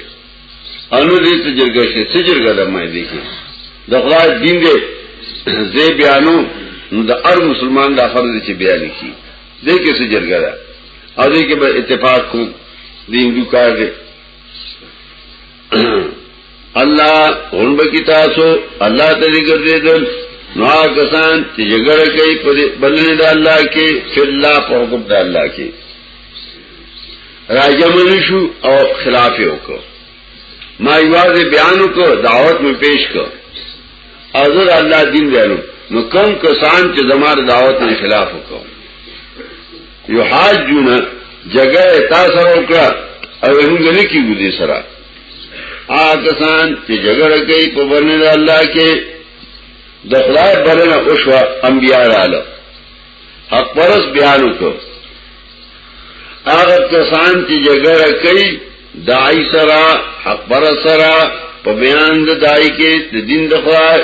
انو دې ته جرګه شي څه جرګه ده مې دې کې د خدای دین دې زه بیانو نو د هر مسلمان د فرض چې بیان شي دې کې څه جرګه ده او دې کې به اتفاق کو دې هندو کار دې الله هون به کی تاسو الله ته دې ګرځېدل نو کسان چې جګړه کوي په بلنه د الله کې چې الله په حکم د الله کې راجمل شو او خلاف یې وکړ ما یوازې بیان وکړ دعوت مې پیش کړ او زه د الله دین بیانوم نو کوم کسان چې زما د دعوت نه خلاف وکړو یو حاجونه جګړه تاسو وکړه او موږ نه کیږو دې سره آ کسان چې جګړه کوي په باندې الله کې د خدای بلنه اوشوا انبیاء رااله حق پرس بیانو کو اگر کسان چی جگر کئی دائی سرا حق پرس سرا پا بیان دا دائی کے دا دین دا خواہ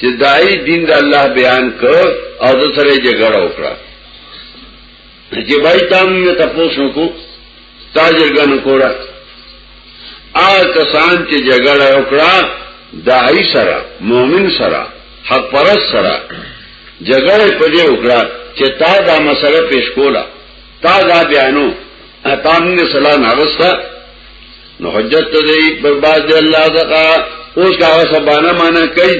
چی دائی دین دا اللہ بیان کو او دا سرے جگر اکڑا چی بائی تام میں تپوس نکو ستا جرګن کوړه آ کسان چې جګړه وکړه دای سره مؤمن سره حق پرست سره جګړه په دې وکړه چې تا دا مسله پیش کوله تا دا بیانو اتا موږ سلام ناغستا نو حجت ته دی برباد دی الله زکا اوس کا سبانه معنا کوي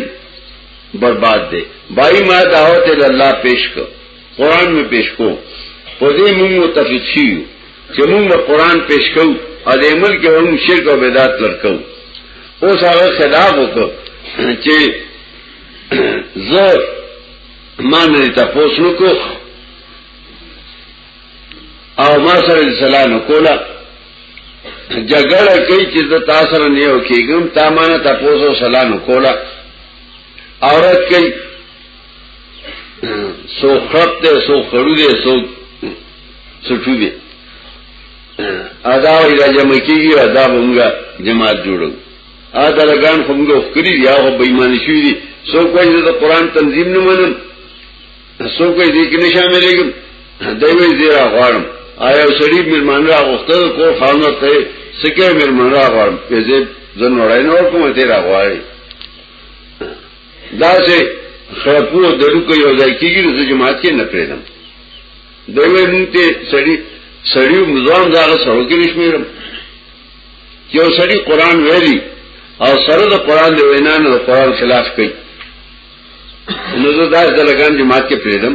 برباد دی بای ما دعوت الله پیش کړ قرآن میں پیش کو پدے من متفق شیو چه من با قرآن پیش کو او دے ملک هم شرک و بیدات لرکو او ساگر خلاف وکو چه زه ما نه تاسو نو کو او ما سره سلام کولا جګړه کوي چې د تاسو سره نه یو کېږم تا ما نه تاسو سلام کولا عورت کوي سو خط دے سو خڑو دے سو سٹو دے ادا وی را جمع کیږي ادا موږ جماعت جوړو ا دلګان خو موږ وکړي یا خو بېمانه شي دي سو کوی د قران تنظیم نه منم سو کوی دې کې نشاملېږم دوی زیرا غواړم آیا سړی مېرمان را غوښته کو خانو ته سکه مېرمان را غواړم په دې زنوړای نو کوم ته را غواړي دا سه خپو دلو کې یو ځای کېږي د جماعت کې نه پریدم دوی مونږ ته سړی سړی مزوان دا سره کې نشمیرم یو سړی قران ویلي او سره د قران د وینا نه د قران خلاف کوي نو زه دا د لګان جماعت کې پریدم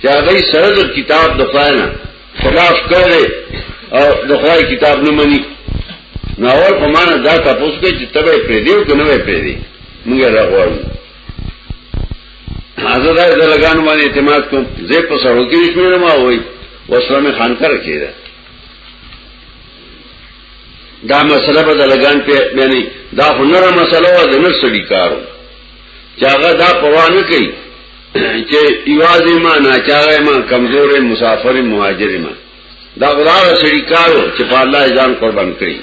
چې هغه سره د کتاب د خدای نه خلاف کړي او د خدای کتاب نه مني نو اول په معنا دا تاسو کې چې تبه پرې دیو کنه وې پرې دی موږ راغواړو حاضر راځي د لګانو باندې اعتماد کوم زه په سره کې شمیر ما وای وسره مې خان کر کېده دا مسله به د لګان په یعنی دا هنره مسله و د نسړي کارو چاغه دا پروا نه کوي چې یوازې ما ناچاره ما کمزورې مسافر مهاجر ما دا غلاغ سړي کارو چې په الله ځان قربان کړی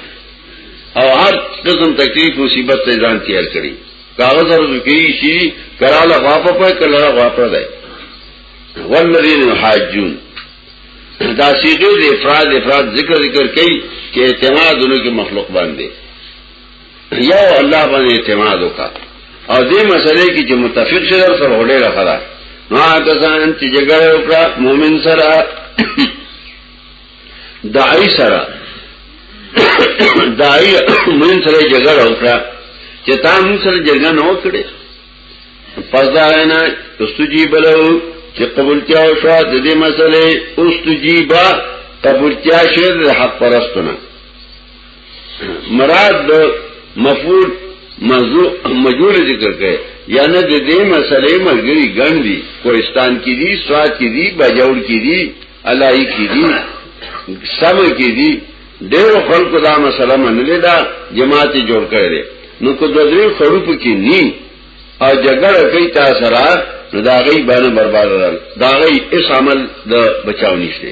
او هر قسم تکلیف مصیبت ته ځان تیار کړی کاغذ ورته کوي شي کراله واپس په کله واپس دی والذین حاجون دا سیغه د افراد افراد ذکر ذکر کوي چې اعتمادونه کې مخلوق باندې یو الله باندې اعتماد وکا او دې مسلې کې چې متفق شې در سره وړې راخلا نو هغه ځان چې جګړه وکړه مؤمن سره دای سره دای مؤمن سره جګړه وکړه چې تا مون سره جګړه نه وکړي پس دا نه استجیب له چې قبول کیا او شو د دې مسلې استجیبا قبول کیا شه حق پرستونه مراد د مفعول مجبور ذکر کړي یعنی د دې مسلې مرګري ګڼ دي کوهستان کې دي سواد کې دي بجوړ کې دي الای کې دي سم کې دي ډېر خلکو دا مسله منلې ده جماعت جوړ کړي نو کو د دې خروپ کې ني او جګړه کوي تاسو سره نو دا غي باندې برباد ده دا غي اس عمل د بچاو نشته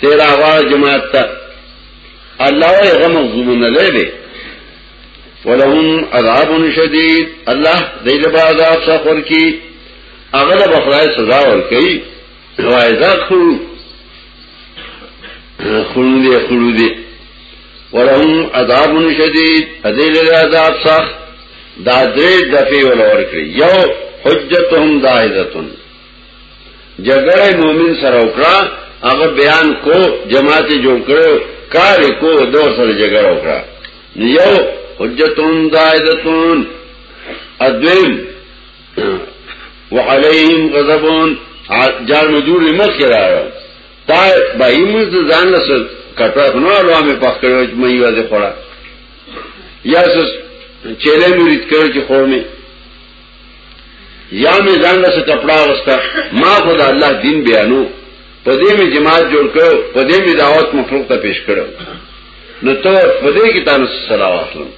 تیرا غواړه جماعت ته الله یې غم مغضوب نه لري ولهم عذاب شدید الله دې له عذاب څخه ورکی هغه له بخلای سزا ورکی وایذا خو خلو دې خلو دې ولهم عذاب شدید دې له عذاب څخه دا درې دفعه ولور کړی یو حجتهم دایذتن جګړه مؤمن سره وکړه هغه بیان کو جماعت جوړ کړو کار کو دو سره جګړه وکړه یو حجتون دایدتون ادویم وعليهم غضب جار مجور مخ کرا تا بای مز ځان لس کټه نو الوا مې پخ کړو چې مې واځه خورا یا سس چیلې مې ریت کړو چې خور مې یا می ځان له کپڑا وستا ما خدا الله دین بیانو په دې می جماعت جوړ کړو په دې می دعوت مخلوق ته پیش کړو نو ته په دې کې تاسو سلام واخلم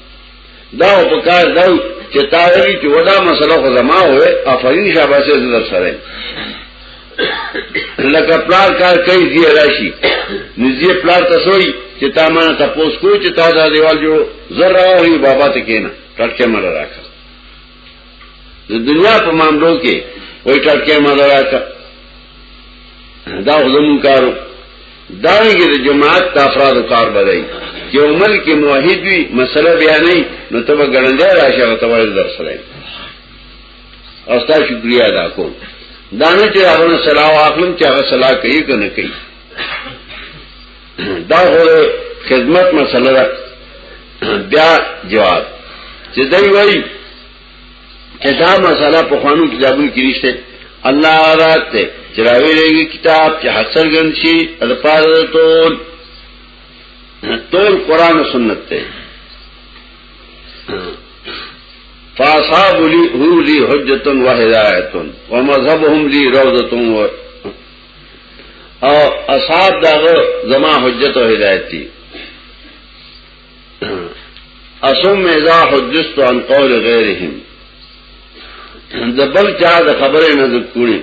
دا په کار دا چې تاوري چې ودا مسله خو زما وې افرین شاباسه زړه سره لکه پلار کار کوي دی راشي نږدې پلار تاسو یې چې تا ما تاسو کو چې تا دا دیوال جوړ زره وي بابا ته کېنه ټټکه مړه راکړه د دنیا په ماملو کې وای ټاټکې ما دراکا دا زمون کارو دانګي د جماعت د افراد کار بدای چې عمل کې موحد وي مسله بیا نه نو ته ګړندې راشه او ته ول در سره او ستاسو شکریا ادا کوم دانه چې هغه سلام اخلم چې هغه سلام کوي کنه کوي دا خو خدمت مسله ده بیا جواب چې دوی وایي چې دا مسله په خوانو کتابونو کې نشته الله رات ته چراوی لګي کتاب چې حسر ګن شي الفاظ ټول ټول قران او سنت ته فاصحاب لی هو لی حجتن و هدایتن و مذهبهم لی روضتن و او اصحاب داغه زما حجت او هدایت دي اسم اذا حدثت عن قول غيرهم د بل چا د خبره نه ذکرونی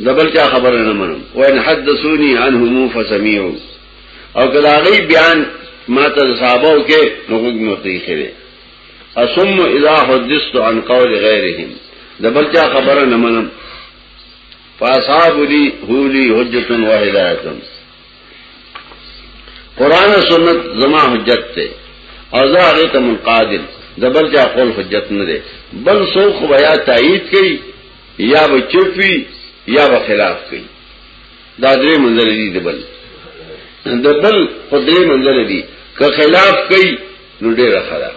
د بل چا خبره نه منم وان حدثوني عنهم فسمعوا او کله غي بیان ما ته صحابه کې نو کوم مخې خره اسم اذا حدثت عن قول غيرهم د بل چا خبره نه منم فاصحاب لی هولی حجت و هدایت قرآن و سنت زما حجت تے او زه هغه ته منقادم دبل چا قول حجت نه دی بل سو خو بیا تایید کړي یا به چوپی یا به خلاف کړي دا درې منځل دي دبل دبل خو درې منځل دي که خلاف کړي نو ډیره خراب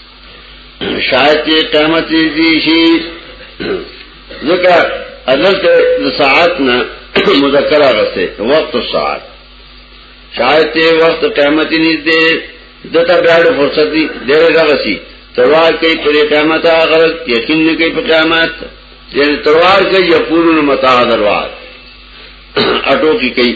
شاید چې قیامت دې شي ځکه عدالته د ساعت نه مذکر راغسته وخت الساعت شاید چې وخت قیامت نږدې دته بیا د فرصت دی ډېر راغسي تلوار کوي پر قیامت هغه یقین نه کوي په قیامت یعنی تلوار کوي یقولون متعذروا اټو کی کوي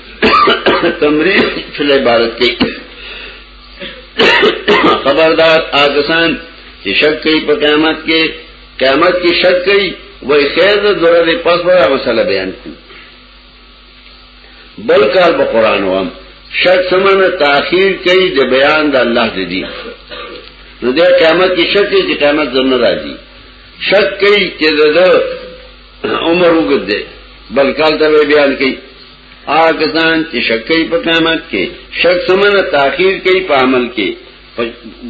تمرین فی العبارت کی خبردار آکسان چې شک کوي په قیامت کې قیامت کې شک کوي وای خیر د دره دې پس وره مسله بیان کړي بل کار په قران وام شک سمنه تاخير کوي د بیان د الله دې دي نو د قیامت کې شک کوي چې قیامت زموږ راځي شک کوي چې د عمر وګد دی بلکال ته بیان کړي هغه کسان چې شک کوي په قیامت کې شک سمنه تاخير کوي په عمل کې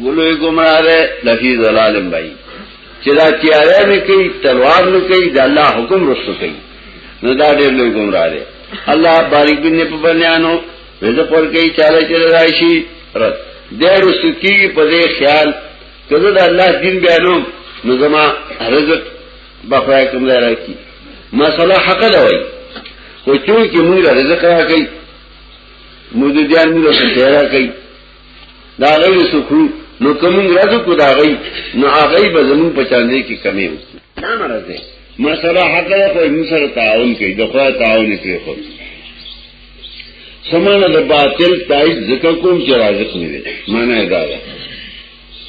ګلوې ګمراه ده لفي ظلالم بای چې دا تیارې نه کوي تلوار نه کوي د الله حکم رسو کوي نو دا ډېر لوی ګمراه ده الله بارک بن په بنیانو وځه پر کوي چاله چې راشي رد دې رسو کیږي په دې خیال کله دا الله دین بیانو نو زما رزق بخوای کوم ځای راکی مسله حق ده وای خو چون کې موږ رزق راکړي موږ دې ان موږ څه راکړي دا غوې سخرو نو کوم رزق کو دا غي نو هغه به زمون پچاندې کې کمی وکړي دا مرز ده مسله حق ده خو موږ سره تعاون کوي د خو تعاون کوي خو سمانه د باطل تایید ذکر کوم چې رازق نه وي معنی دا ده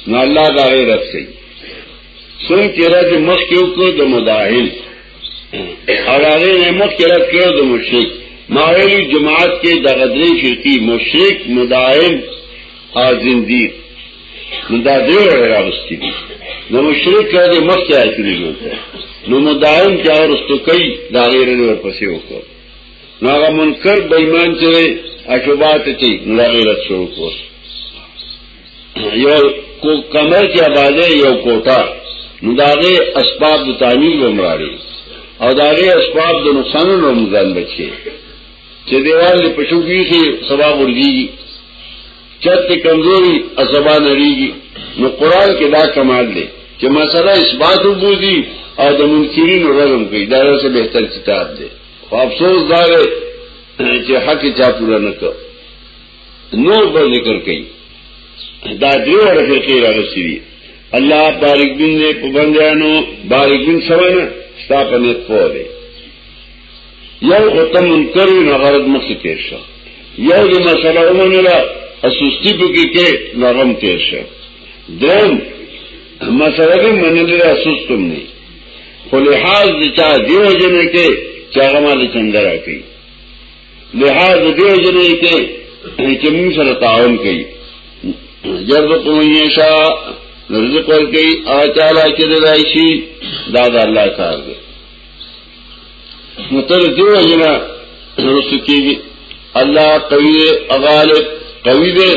نو الله دا غي رد کوي څنګه چې رد مخ کې وکړو د مداهل او هغه نه مخ کې رد کړو د مشرک ماویلی جماعت کې د غدري شرکی مشرک مداهل او زنديق نو دا دې وړه راوستي نو مشرک دې مخ ته اچولې نو مداهل چې اورستو کوي دا غیر نه ورپسې وکړو نو هغه منکر بېمان چې اشوبات چې نو غیرت شروع کوي یو کو کمر کې آبادې یو کوټه نو داغه اسباب د تعمیر ومراړي او داغه اسباب د نقصان رمضان بچي چې دیوال په شوګي کې سبا ورګي چت کمزوري اسبا نړيږي نو قران کې دا کمال دی چې مسله اثبات وګوري او د منکرین رغم کوي دا څه بهتر کتاب دی خو افسوس دا چې حق چا پورا نه کړ نور به ذکر کئی دا دیو اور فرقی را رسی دی اللہ بارک بن نے پبندیانو بارک بن سوانا ستا پا نیت پو دے یو ختم انکری نغرد مخی تیر شا یو دی مسئلہ امن را اسوستی پو کی کے نغم تیر شا درم مسئلہ دی منل را اسوستم نی خو لحاظ دی چا دیو جنے کے چاگما دی چندرہ کی لحاظ دې جنې کې چې موږ سره تعاون کوي جرب کوی شا رزق ورکی آچالا چی دلائشی دادا اللہ کار دے مطلب دیو جنا رسو کی گی اللہ قوی اغالب قوی دے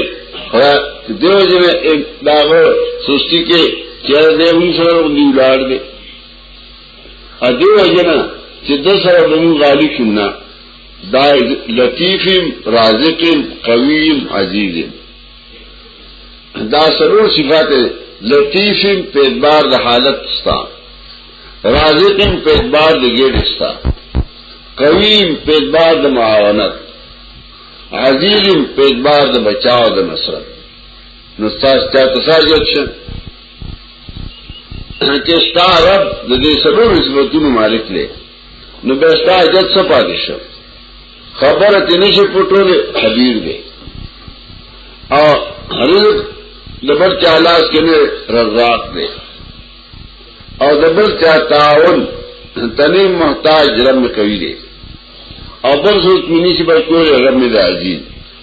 دیو جنا ایک داغو سستی کے چیز دے ہم سر اندیو لار دے ادیو وجنا چې د سره د مون غالي شونا دا لطیفم رازقم قویم عزیزم دا سرور صفات لطیفم په اعتبار د حالت ستا رازقم په اعتبار د ګډ ستا قویم په اعتبار د معاونت عزیزم په اعتبار د بچاو د نصرت نو تاسو ته تاسو شه چې ستا رب د دې سلور صفاتونو مالک دی نو به ستا عزت څه پاتې شو خبره ته نشي پټولې خبير دی او رزق د بل چا لاس کې نه رزاق دی او د بل چا تعاون تنه محتاج رب کوي دی او بل څه مینې چې بل کوی رب دې عزیز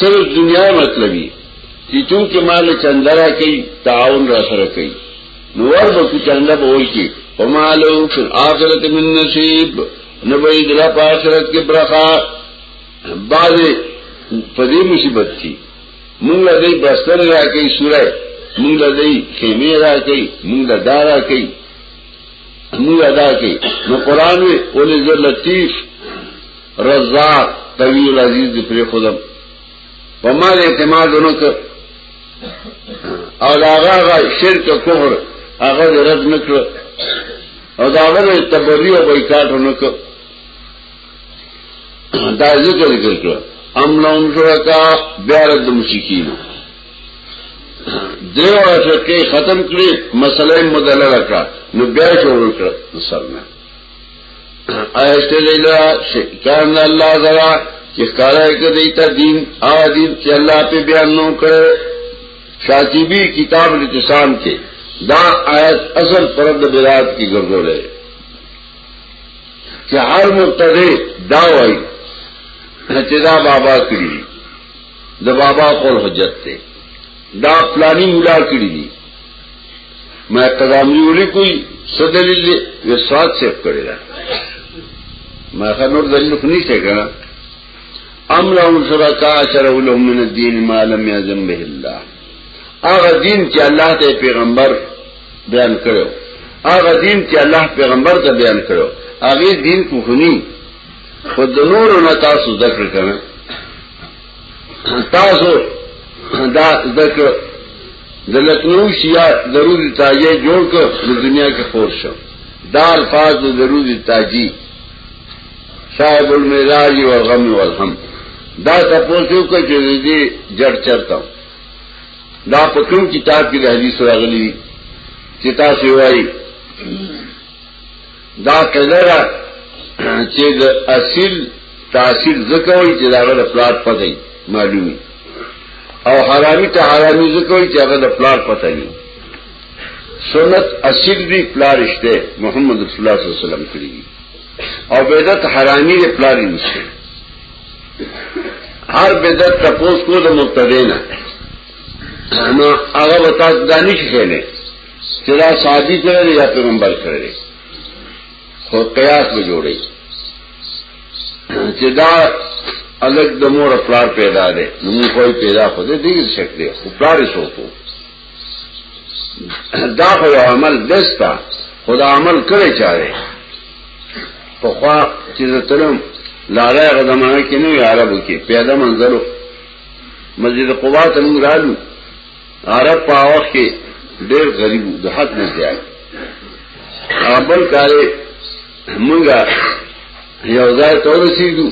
صرف دنیا مطلبی چې چونکې مال چنده را کوي تعاون را سره کوي نو ور به کو چنده به ورکی او مالو فی الاخرت من نصیب نو به یې دلا په آخرت کې برخه بعد په دې مصیبت کې مونږ له دې بستر را کوي سورای مونږ له دې خیمه را کوي مونږ له دارا کوي مونږ ادا کی نو قران وی اولې ز لطیف رزاق قوی العزیز دی پر خودم په ما اعتماد ونک او دا هغه شرک کفر هغه رد نکړ او دا هغه تبری او بایکاټ ونک دا ذکر کړو ام لهم شرکا بیارد مشکینو دیو عاشقی ختم کړي مسله مدلل کړه نو بیا شروع کړه سرنا آیت لیلا شکان الله زرا چې ښکارای کړي ته دین ا دین چې الله په بیان نو کړ شاطبی کتاب الاتصام کې دا آیت اصل پرد برات کی ګرځول ہے چې هر مبتدی دا وایي چې دا بابا کړی د بابا قول حجت ته دا پلانی مولا کړی دی ما تدامری ولی کوئی صدلیل دی وسواد سیف کړی دا ما خنور دلیل کنی سے کنا ام لهم شرکا شرعو لهم من الدین ما لم یعظم به اللہ آغا دین چی اللہ تے پیغمبر بیان کرو آغا دین چی اللہ پیغمبر تے بیان کرو آغی دین کو خنی خو د نورو نه تاسو ذکر کړه تاسو دا ذکر د لکنو شیا ضروري تاجه جوړ کړ د دنیا کې خور شو دا الفاظ د ضروري تاجی صاحب المعراج و غم و الحم دا تاسو کو چې دې جړ چرته دا په کوم کتاب کې د حدیث راغلي چې تاسو وایي دا قیده دا چه دا اصیل تاثیر زکوی چه دا غد پلار پتای معلومی او حرامی تا حرامی زکوی چه غد پلار پتای سنت اصیل دی پلار اشتے محمد رسول اللہ صلی اللہ علیہ وسلم کری او بیدت حرامی دی پلار نشتے هر بدعت تپوس کو د مبتدینا نو هغه وتا دانش خېله سترا سادی کرے یا پیغمبر کرے خو قیاس به جوړي چې دا الګ د مور پلار پیدا دی نو کوئی پیدا خو دې دې شک دی خو پلار یې سوکو دا خو عمل دستا خدا عمل کړی چاره په خوا چې تلم لاره غدمانه کې نو عربو کې پیدا منځلو مسجد قباء ته موږ رالو عرب په وخت کې ډېر غریب د حد نه زیات ابل کاري مونږه یو ځای ته ورسېدو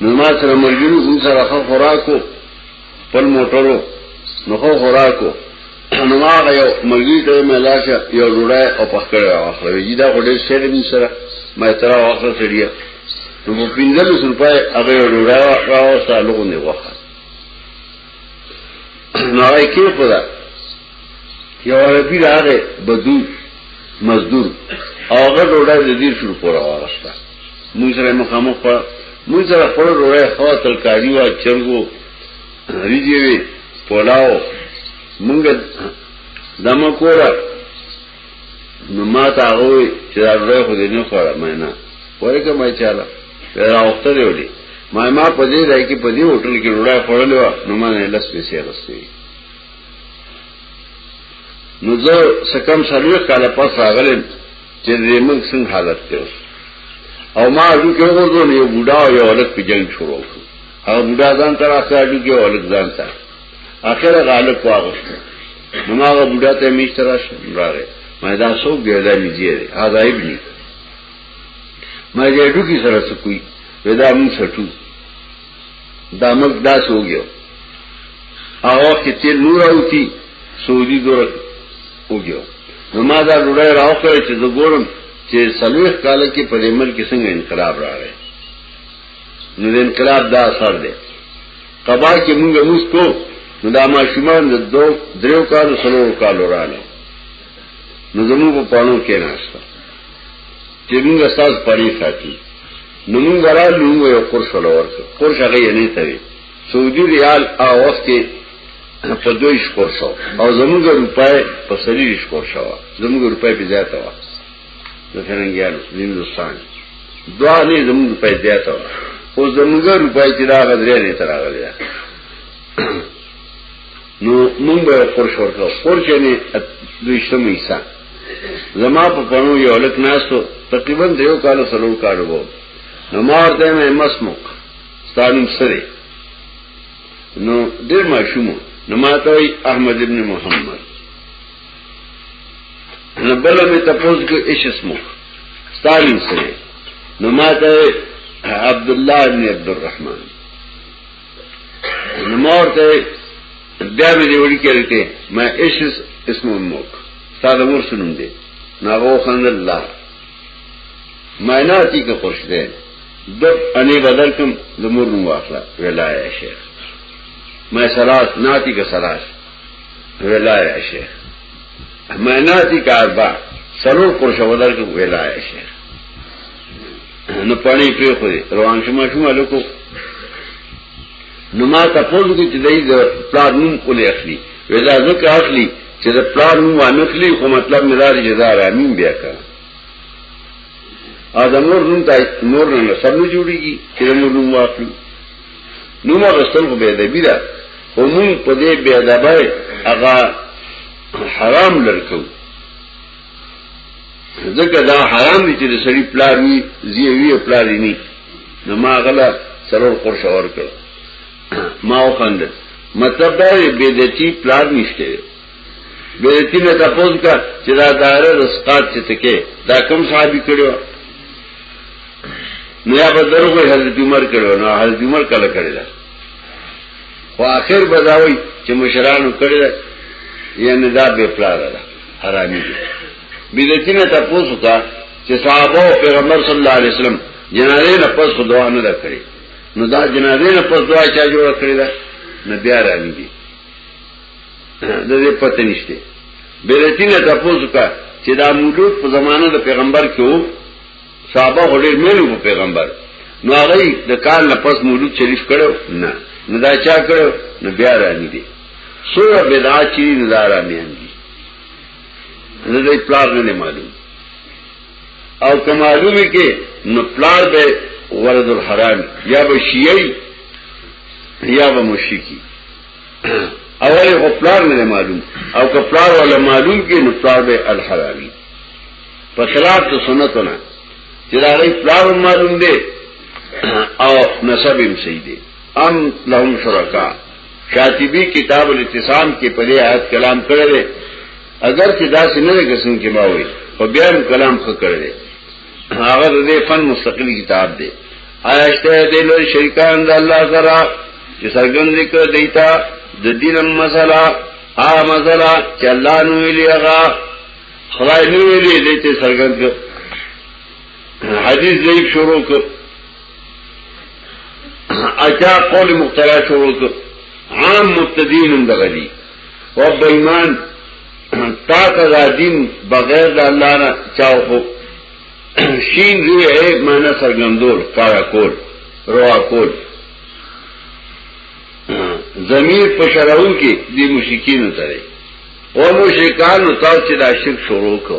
نو ما سره مرګونو هم سره خو خوراکو پر موټرو نو خو خوراکو نو ما یو مرګي ته مې لاشه یو ډوډۍ او پخکړه واخلې یی دا غوډې سره مې سره ما ترا واخلې سړیا نو په 15 روپۍ هغه ډوډۍ راوسته لغونه وخت نوای کې خدا یو عربي راغې بدو مزدور هغه ډوډۍ د دې شروع کړه واغسته موږ سره مخامخ په موږ سره خور ډوډۍ خو تلکاری وا چرګو ریږي پولاو موږ دمه کوله نو ما ته هغه وی چې دا ډوډۍ خو دې نه خوړه مې نه ورکه مې چاله پیرا وخت دی وړي ما ما په دې ځای کې په دې هوټل کې ډوډۍ خوړلې و نو ما نه لس پیسې راستي نو زه سکم سلوي کاله پس راغلم چې دې موږ څنګه حالت دی او ما اجو کې وګورم یو بوډا او یو ولد په جنگ شروع هغه بوډا ځان تر اخره اجو کې ولد ځان تر اخر غالب واغشت نو ما غو بډا ته میش تراش راغې ما دا سو ګیلا می دی هاذا ابني ما یې ډو کی سره سکوي ودا مون سټو دا مګ دا سو ګیو هغه کې تل نور اوتی سعودي دور وګیو نو ما دا ډوډۍ راوخره چې زه ګورم چې سلوخ کال کې په دې ملک څنګه انقلاب راغی نو د انقلاب دا اثر دی قبا کې مونږه موږ کو نو دا ما شومان د دو دریو کالو سلو کالو رانه نو زمو په پانو کې ناشته چې موږ استاد پرې ساتي نو موږ راځو موږ یو قرش ولور قرش هغه یې نه تري سعودي ریال او وخت په دویش قرش او زموږ روپای په سریش قرش و زموږ روپای په زیاته و د فرنګیانو د هندستان دوا نه زموږ په زیاته و او زموږ روپای چې دا غدرې نه تر راغلی نو مونږ به قرش ورکو قرش نه دویشتم حصہ زما په پنو یو لک ناسو تقریبا دیو کال سلور کال وو نو ما ورته مې مسموک ستانم سره نو ډیر ماشوم نو ما ته احمد ابن محمد نو بل می تپوس کو ايش اسمو ستاوی سره نو ما ته عبد الله بن عبد الرحمن نو مور ته بیا مې دی وړي کړته ما ايش اسمو موک ستاسو مور سنوم دی نو هغه خند الله مایناتی که خوش دی د انې بدل کوم د مور نو واخلا ویلای شیخ ما سلاس ناتی که سلاس ویلای شي میناتی کاربا سرور قرشه ودر کې ویلای شي نو پانی پی خو روان شما شما لکو نو ما تاسو کې چې دای د پلان نوم کولې اخلي ودا ځکه اخلي چې د پلان نوم وانخلي خو مطلب مې دار جزا رامین بیا کا ادمور نوم ته نور نه سب نه جوړيږي چې نور نوم واخلي نوم غسل خو به ادبی ده خو مونږ په دې به ادبای هغه حرام لړکو ځکه دا حرام دي چې سړی پلار وی زی وی پلار نه نو ما غلا سرور قرش اور کړ ما وخند مطلب دا به دتی پلار نشته به یتیم ته پوز کا چې دا دار رسقات چې تکې دا کم صحابي کړو نو یا به درو کوئی حضرت عمر کړو نو حضرت عمر کله کړی دا خو اخر بداوي چې مشرانو کړی دا یعنی دا به پلار دا حرامي دي به یتیم ته پوز کا چې صحابه پیغمبر صلی الله علیه وسلم جنازې نه پس دعا نه کړې نو دا جنازې نه پس دعا چا جوړ کړی دا نبي راوي دي د دې پته نشته بیرتینه تاسو کا چې دا مولود په زمانه د پیغمبر کې وو صحابه غړي مینو په پیغمبر نو هغه د کال نه پس مولود شریف کړو نه نه دا چا کړو نه بیا رانی دي سوره بدعا چې نه دارا میان دي نه دې پلار نه معلوم او کمالومي کې نو پلار به ورد الحرام یا به شیعي یا به مشرکی اول خو پلار نه معلوم او که پلار ولا معلوم کې نو پلار به الحرامی په خلاف ته سنت نه چې دا غي پلار معلوم دی او نسب هم صحیح دی ام لهم شرکا شاطبی کتاب الاتصام کې په دې آیت کلام کړی اگر چې دا سینه قسم کې ما وي خو بیا کلام خو کړی هغه د دې فن مستقلی کتاب دی آیا شته دې له شریکان د الله سره چې څنګه ذکر دیتا د دین مسله ا مسله چې الله نو ویلی هغه خدای نو ویلی دې ته څنګه حدیث ضعیف شروع کړ اچا قول مخترع شروع کړ عام مبتدین دغلی و بېمان تا ته دا دین بغیر د الله نه چاو خو شین دی اے معنی سرګندول کارا کول روا کول زمیر په شرعو کې دی مشکین ترې او مشکان تاسو چې دا شرک شروع کو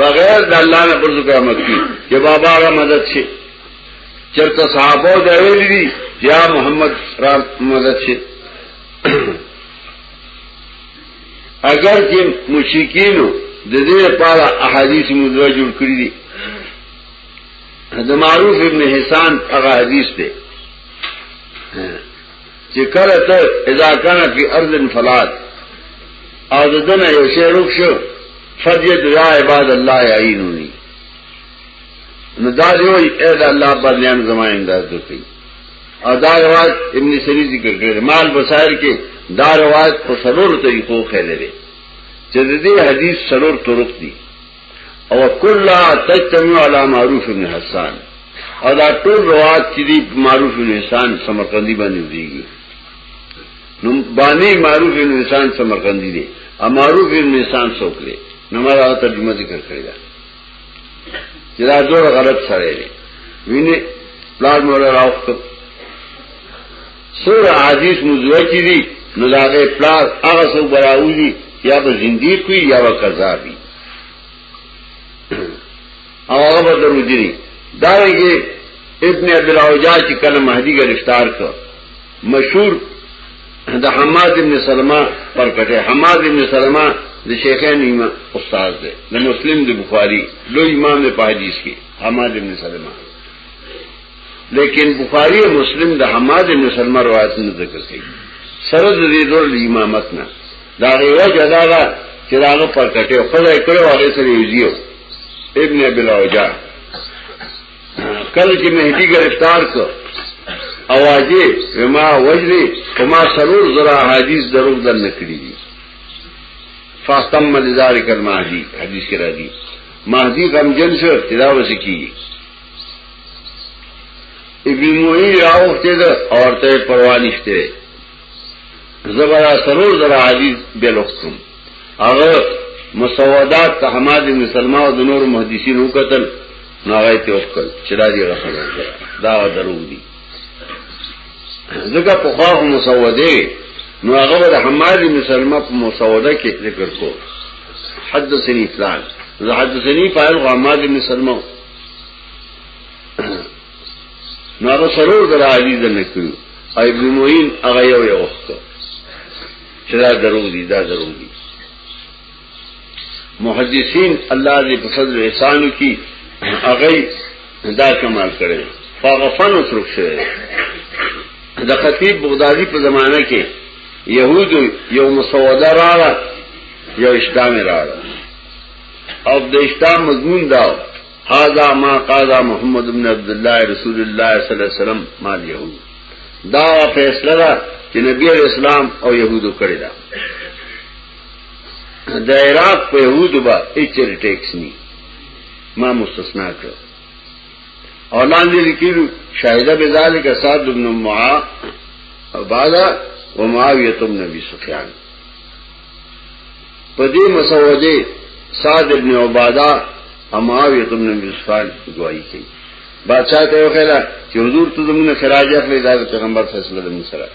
بغیر د الله نه پرځو کرامت کی چې بابا را مدد شي چرته صحابه دا ویل دي یا محمد را مدد شي اگر چې مشرکینو د دې لپاره احادیث مدوه جوړ کړی دي د معروف ابن حسان هغه حدیث دی چې کله ته اذا کان فی ارض فلات او دنه یو شی روک شو فجد یا عباد الله یعینونی نو دا دی وای اے دا الله باندې زماین داز دوی او دا روایت ابن سری ذکر کړی مال بصائر کې دا روایت په سلور طریقو کې لري چې د دې حدیث سلور طرق دي او کله تجتمع علی معروف ابن حسان او دا ټول روایت چې دی معروف ابن حسان سمرقندی باندې دیږي نو باندې معروف ابن حسان سمرقندی دی ا معروف ابن حسان څوک دی نو ما دا ترجمه ذکر کړی چې دا ډور غلط سره دی ویني پلان مولا راوخته سور عزیز مزوه چی دی نو داغه پلان هغه سو براوی دی یا به زندگی کوي یا به کذابی او هغه به درو دی دا یې ابن عبد الاوجا چې کله مهدی ګرفتار کړ مشهور د حماد ابن سلمہ پر کټه حماد ابن سلمہ د شیخین امام استاد دی د مسلم د بخاری لوی امام دی په حدیث کې حماد ابن سلمہ لیکن بخاری او مسلم د حماد ابن سلمہ روایت نه ذکر کوي سره د دې ډول امامت نه دا غیوه جلاله چې داغه پر کټه خدای کړو هغه سره یو ابن ابي الاوجاع کله چې مهدی گرفتار کو اواجه وما وجری وما سرور زرا حدیث درو در نکړي دي فاستم لذالک المهدی حدیث کې راځي مهدی غم جن شو تدا وسکی ابن موئی راوخته ده اورته پروانشته زبر سرور زرا حدیث بلوختم هغه مسودات ته حماد بن سلمہ او د نور محدثینو قتل نو هغه ته وکړ چې دا دی غفله دا درو دي ځکه په خو مسوده نو هغه د حماد بن سلمہ په مسوده کې ذکر کو حدثني فلان زه حدثني فاعل حماد بن سلمہ نو هغه سرور درا عزیز نه کړو ابن معین هغه یو یو وخت چې دا دروغ دي دا دروغ دي محدثین الله دې په فضل احسان کی هغه دا کمال کړي فغفن اترک شوی د خطیب بغدادي په زمانه کې يهود یو مسوده راغله یو اشتام راغله او د اشتام مضمون دا هاذا ما قال محمد بن عبد الله رسول الله صلی الله علیه وسلم ما يهود دا فیصله ده چې نبی علیہ السلام او يهودو کړی دا د عراق په يهودو با اچر ټیکس ني ما مستثنا کړ او لاندې لیکلو شاهده به ذالک صاد ابن معا او بعد و معاویه ابن نبی سفیان په دې مسوده صاد ابن عباده او معاویه ابن نبی سفیان گواہی کوي بادشاہ ته وکړه چې حضور ته زمونه خراج اخلي دا پیغمبر فیصله زمون سره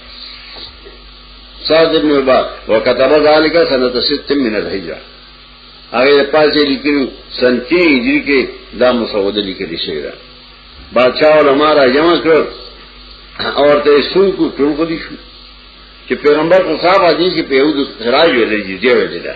سعد ابن عبا وكتب ذلك سنه 6 من الهجره هغه پاسې لیکلو سن 3 هجری کې دا مسوده لیکل شوی ده بادشاہ علماء را جمع کړ اور ته سو کو ټول کو دي شو چې پیغمبر صاحب حدیث کې په یو د خراج ویلې دي ویلې ده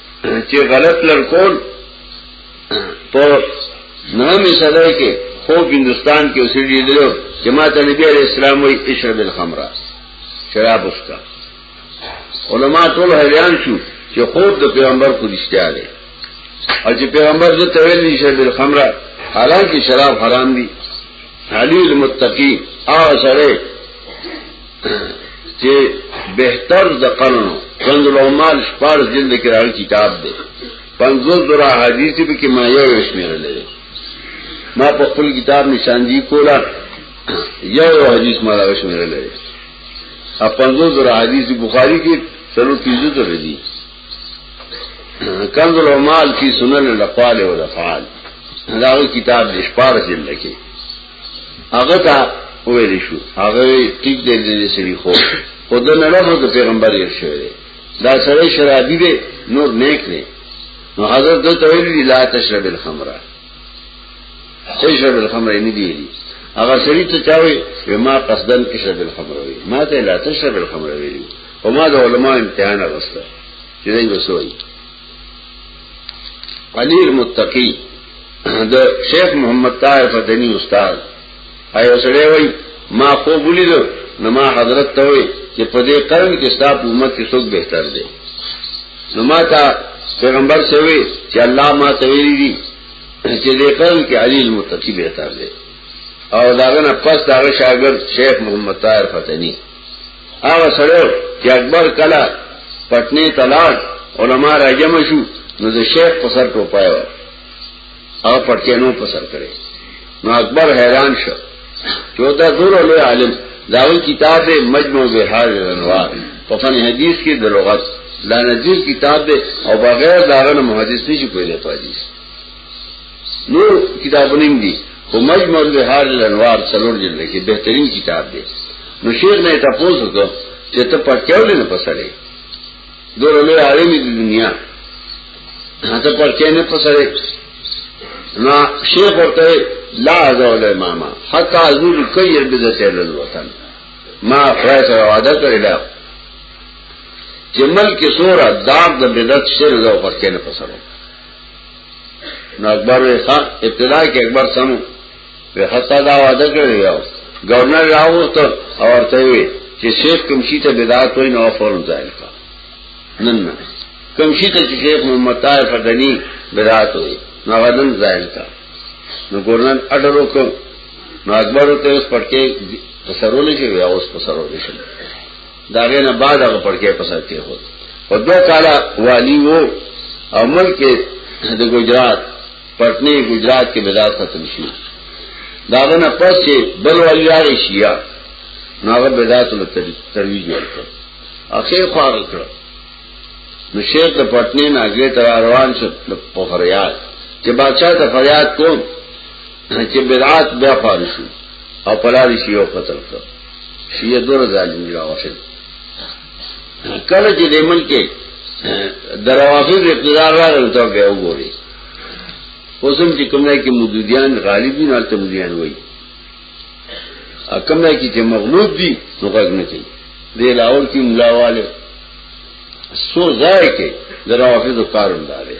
چې غلط لړکول په نومي صدای کې خوب هندستان کې اوسېږي دلو چې ماته نبی عليه السلام وي اشرب الخمر شراب وسکا علما ټول حیران شو چې خوب د پیغمبر کو رښتیا دی او چې پیغمبر د تویل نشه بل خمر حالانکه شراب حرام دي علي المتقي او سره چې بهتر د قرن څنګه لومال شپار جلد کې راغلی کتاب دی پنځو درا حدیث به کې ما یو شمیرلې ما په خپل کتاب نشاندی کولا یو یو حدیث ما راغلی شمیرلې ا پنځو درا حدیث بخاری کې سلو تیزو ته دی کنز العمال کی سنن الافعال والافعال دا کتاب د شپار جلد کې هغه ته ویل شو هغه ټیک دی دې سړي خو خو د نړۍ د پیغمبر یې شوی دا سره شرابي دی نور نیک نه نو حضرت د تویل دی لا تشرب الخمر تشرب الخمر نه دی هغه سړي ته چاوي ما قصدن تشرب الخمر وي ما ته لا تشرب الخمر وي او ما د علما امتحان غوښته چې دوی وسوي قلیل متقی د شیخ محمد طاهر فدنی استاد ایو سره وای ما خو بولیدو نو ما حضرت ته وای چې په دې قرن کې ستاسو امت کې څوک بهتر دی نو ما ته پیغمبر سوي چې الله ما ته ویلي دي چې دې قرن کې علي المتقی بهتر دی او داغه نه پس داغه شاګرد شیخ محمد طاهر فتنی هغه سره چې اکبر کلا پټنی تلاړ علما راجم شو نو د شیخ په سر ټوپای و او پټکینو په سر کړي نو اکبر حیران شو چې دا دور له عالم داوی کتاب مجموع بهار انوار په فن حدیث کې د لغت دا نذیر کتاب دی او بغیر داغه محدث نشي کولی په حدیث نور کتابونه هم دي خو مجموع البحار الانوار څلور جلد کې بهترین کتاب دی نو شیخ نه تاسو وکړه چې ته پټیول نه پسړې دور له عالم دی دنیا ته پټې نه پسړې نو شیخ ورته لا ازول اماما حتا ازول کیر بذات الوطن ما فرایس وعده کړی دا چې ملک سورہ دار د بدعت شر زو پټې نه پسړې نو اکبر وی خان ابتدا کې اکبر سمو وی خطا دا وعده کړی یو گورنر راوست او ورته وی چې شیخ کوم شي ته بدعت وای نو فورن ځای کا نن نه کوم شي ته چې شیخ محمد طاهر فدنی بدعت وای نو غدن ځای کا نو گورنر اډر وکړ نو اکبر ته اوس پټکې سرولې شي او اوس په سرولې شي دا غینه بعد هغه پړکې په سر کې هو په دوه کاله والی وو او ملک د ګجرات پټنی ګجرات کې بدعت ختم شو دا غنه پس چې بل والی راغی شیا نو هغه بدعت له ترویج ورکړ اخیر خو هغه کړ نو شیخ د پټنی نه اگې تر روان شو په فریاد چې بادشاہ ته فریاد کوم چې بدعت بیا فارشو او پلاری شیو قتل کړ شیعه دور ظالم دی روافض کله چې د ملک د روافض اقتدار راغلی ته به وګوري اوسم چې کومه کې مودودیان غالب دي نه ته مودودیان وایي کومه کې چې مغلوب دي نو غږ نه کوي د لاور کې ملاواله سو ځای کې د روافض کاروندار دی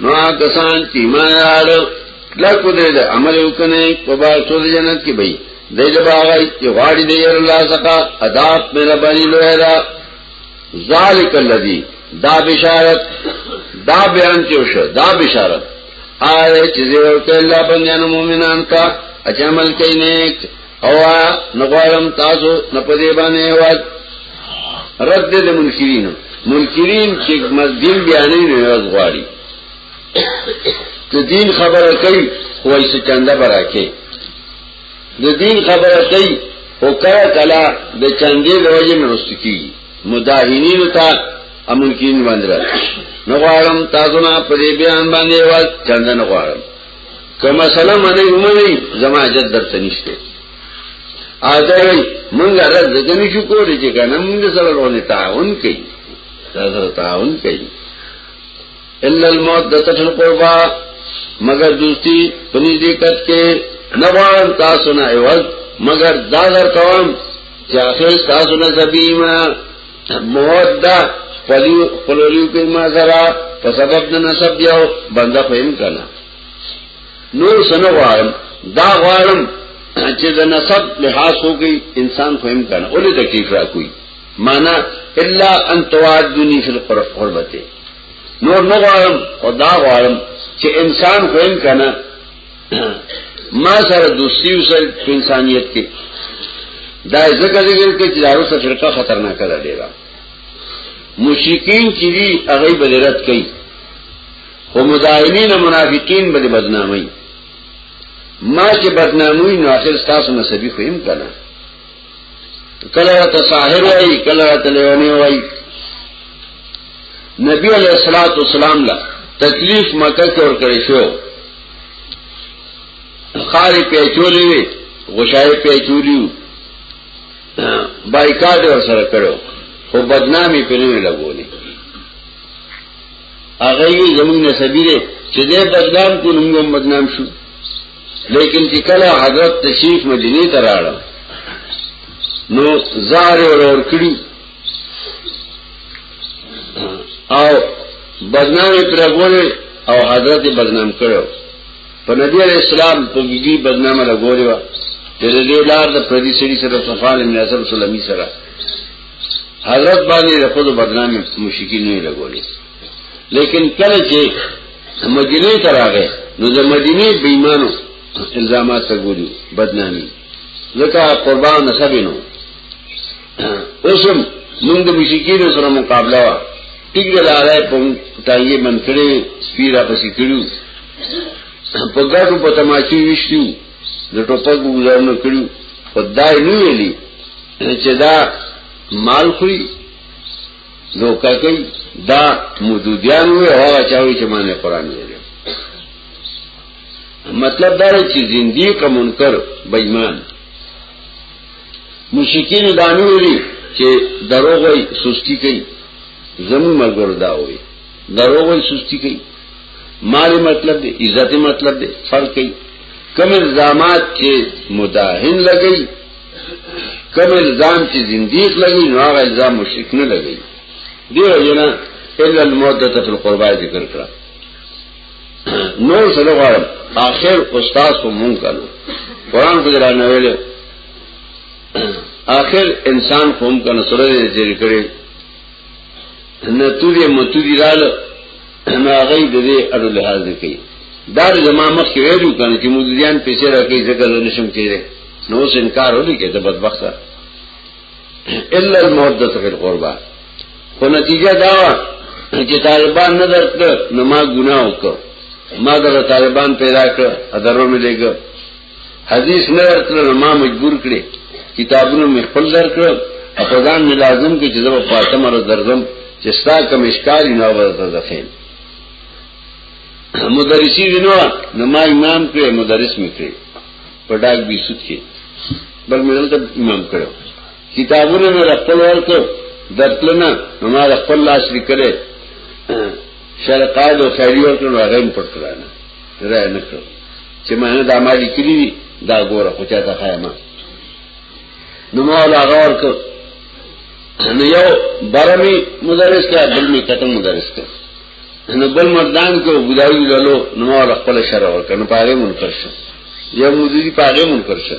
نو کسان چې ایمان راړ کلک ودرې د عمل وکنه په باغ څو جنت کې به دی د باغ چې غاړي دی الله سکا عذاب مې ربانی لوه دا ذالک الذی دا بشارت دا بیان چې وشو دا بشارت آئے چیزے ورکے اللہ بندیان مومنان کا اچھا عمل کئی نیک او نغوارم تاسو نپدی بانے واد رد دے دے منکرین منکرین چی دین بیانی نیوز غواری تو دین خبر کئی خواہی سے چندہ برا کے دو دین خبر کئی او کلا کلا د چندې د وجه نه رستکی مداهینین تا امنکین باندې نو غواړم تاسو نه پرې بیان باندې وځ چندن غواړم که مسله منی ومنی زما حاجت درته نشته آدای مونږ رد دګنی شو کولې چې کنه مونږ سره ورونه تعاون کوي سره تعاون کوي الا الموت دتل قربا مگر دوستی پنځ دې کټ کې نوان تاسو نه ایواز مگر دا در کوم چې اخر تاسو نه زبیمه مودا خلیو خلولیو کې ما زرا په سبب د نسب یو بنده فهم کنا نور سنو غواړم دا غواړم چې د نسب لحاظ وکي انسان فهم کنا اولې تکلیف را کوي معنا الا ان توادنی فی القربته نور نه غواړم او دا غواړم چې انسان فهم کنا ما سره دوستی وسل په انسانيت کې دا ذکر ذکر کې چې داو سره فرقه خطرناک ده ډیره مشرکین چې دی هغه بدرت کوي او مداهنین منافقین به بدنامي ما چې بدنامي نو اخر تاسو نسبی خو هم کړه کله ته ساحر وای کله ته لیونی وای نبی علیہ الصلوۃ والسلام لا تکلیف مکه کې ور کړی شو خاري په چولې وی غشای په چولیو بایکاټ ور سره کړو خو بدنامي په نه لګولې هغه یې زمونږ نسبی دی چې دې بدنام کو نوم بدنام شو لیکن چې کله حضرت تشریف مدینه ته راړ نو زار ورور کړی او بدنام پرګول او حضرت بدنام کړو په نبی علیہ السلام په دې بدنامه لګوري وا د دې لار د پردي سړي سره صفال من اصل سلامي سره حضرت باندې د خود بدنامي مشکین نه لګولې لیکن کله چې مدینه ته راغی نو د مدینه بې ایمانو الزامات ته ګوري بدنامي ځکه قربان نسب نو اوسم موږ د مشکینو سره مقابله وا ټیک د لارې په تایې من کړي سپیرا پسې کړو په ګټو په تماچی وشتو د ټوپک ګزارنه کړو خدای نو ویلي چې دا مال خوري دوکا کوي دا مودودیان وي هغه چاوي چې باندې قران ویل مطلب دا دی چې زندي کا منکر بېمان مشکین دانو ویلي چې دروغ وي سستی کوي زمو ملګر دا وي دروغ وي سستی کوي مال مطلب دی عزت مطلب دی فرق کوي کوم الزامات چې مداهن لګي کم الزام چې زندیق لګي نو هغه الزام مشرک نه لګي دی وجنا الا الموت د تفل قربا ذکر کړه نور سره غواړم اخر استاد کو مونږ کړو قران کو درانه ویل اخر انسان قوم کا نصره ذکر کړي نه توري متوري رااله نو هغه د دې اړو لحاظ کوي دا زمامه کې ویلو کنه چې مودیان پیسې راکې ځکه نشم کېږي نو اوس انکار ولي کې د بدبخته الا المحدث فی القربا خو نتیجه دا چې طالبان نه درته نو ما ګناه وکړ ما د طالبان پیدا کړ ادرو مې لګ حدیث نه درته نو ما مجبور کړې کتابونو مې خپل درکړ اپدان نه لازم کې چې زما پاته مر درځم چې ستا کوم اشکال نه ورته ځخیم مدرسی وینو نو ما امام کې مدرس مې کړی په ډاګ بي سود کې بل مې دلته امام کړو کتابونه مې خپل ورته درتلنه نو ما خپل لاس لیکلې شرقاد او خیری ورته هغه هم پټ کړانه راي نه کړو چې ما نه د عملي کړی دي دا ګوره خو چاته خایم نو ما لا غور کړ نو یو برمی مدرس کا بل می کتم مدرس کا نو بل مردان کې ګداوی لالو نو ما له خپل شر وکړ نو پاره منکر شو یو مودي پاره منکر شو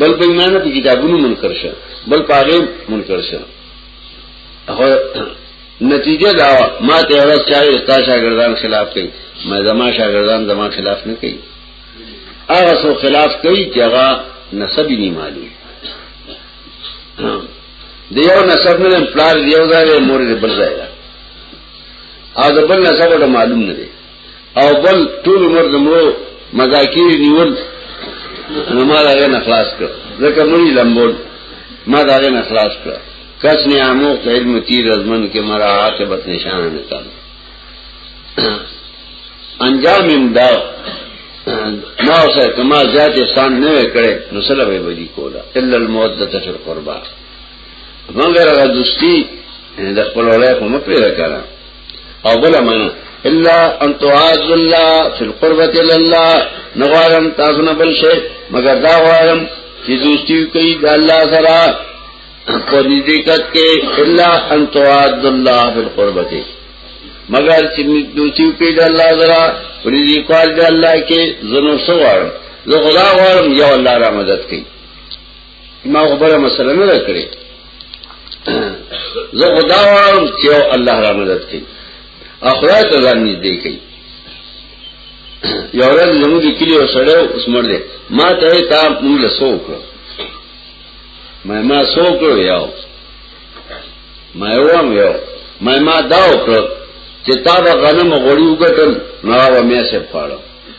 بل په ایمان په کتابونو منکر شو بل پاره منکر شو هغه نتیجه دا ما ته ورځ چاري استا شاګردان خلاف کوي ما زما شاګردان زما خلاف نه کوي هغه سو خلاف کوي چې هغه نسب نه معلوم دیو نسب نه پلار دیو ځای مور دې بل ځای او د بل نسب ډه معلوم نه دی او بل ټول عمر د مړو مذاکیر نیول نو ما دا غن اخلاص کړ ځکه مړی لمبول ما دا غن اخلاص کړ کس نه امو علم تیر ازمن کې مرا عاقبت نشان نه کړ انجام امدا ما اوسه کما زیات احسان نه کړي نو سره به ودی کولا الا المودته فی القربا مگر هغه دوستي د خپل ولای په مپیر کړه او بل معنا الا ان تعاذ الله في القربة لله نغوارم تاسو نه بل شي مگر دا غوارم چې دوستي کوي د الله سره په دې دقت کې الا ان تعاذ الله في القربة مگر چې دوستي کوي د الله سره په دې کال د الله کې زنو سوار زه خدا غوارم یو الله را مدد کوي ما غبره مسله نه کړې زه خدا وارم چې الله را مدد کوي اخلاق ته ځان نږدې کوي یو ورځ زموږ کلی او سړی اوس مړ دی ما ته تا موږ له سو کړو ما ما سو کړو یو ما یو هم یو ما ما دا وکړو چې تا به غنم غوړي وګټل نو هغه مې سه پاړو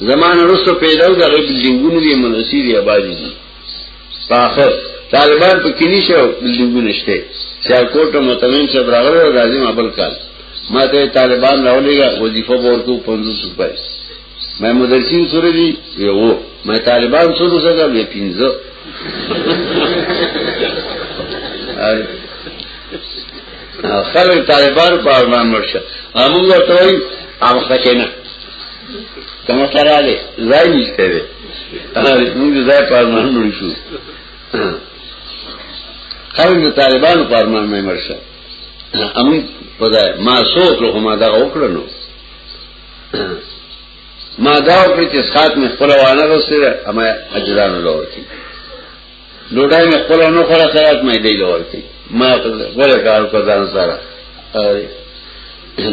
زمان رسو پیداو دا غیب بلدنگونو دی منرسی دی عبادی دی پا آخر طالبان پا کنی شو بلدنگونشتے سیاکوٹ و مطمئن شب راغل و رازم عبل کال ما ته طالبان راولې غا وظیفه ورکو 500 روپۍ مې مدرسین سره دي یو مې طالبان سره سره وی 15 اره خلک طالبان په ارمان مرشه موږ ورته وایو هغه خچنه کوم سره علي ځای نشته دی موږ ځای په ارمان مرشو خلک د طالبان په ارمان مې مرشه امون په ځای ما سوچ له ما دا وکړنو ما دا وکړ چې سات مې خپل وانه رسېده اما اجرانو لور کی ډوډۍ مې خپل نو خورا خیرات مې دی لورتي ما غره کار په ځان سره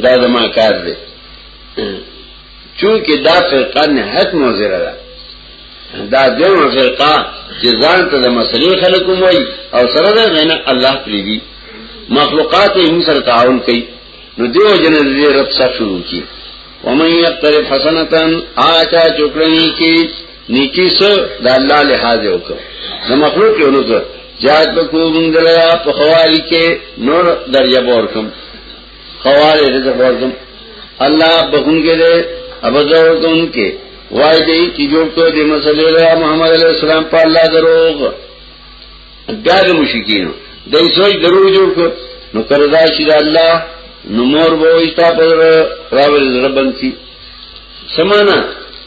دا زما کار دی چونکه دا فرقه نهایت مضره ده دا دغه فرقه چې ځان ته د مسلې خلک وایي او سره ده غنه الله پریږي مخلوقات یې هم سره تعاون کوي نو دیو جن دې رب سره شروع کی ومن یقترف حسنتا آتا چکرنی کی نیکی سو دا اللہ لحاظ اوکو دا مخلوق یو نکو زیاد بکو مندلیا پا خوالی کے نور درجہ بورکم خوالی رزق بورکم اللہ بخون کے دے ابزور کو ان کے وائی دی کی جوڑ کو دی مسئلے لیا محمد علیہ السلام پا اللہ دروغ بیا د مشکینو دای سوچ درو جوړ کو نو کردا شي د الله نو مور وو ایستا پر راول ربن سی سمانا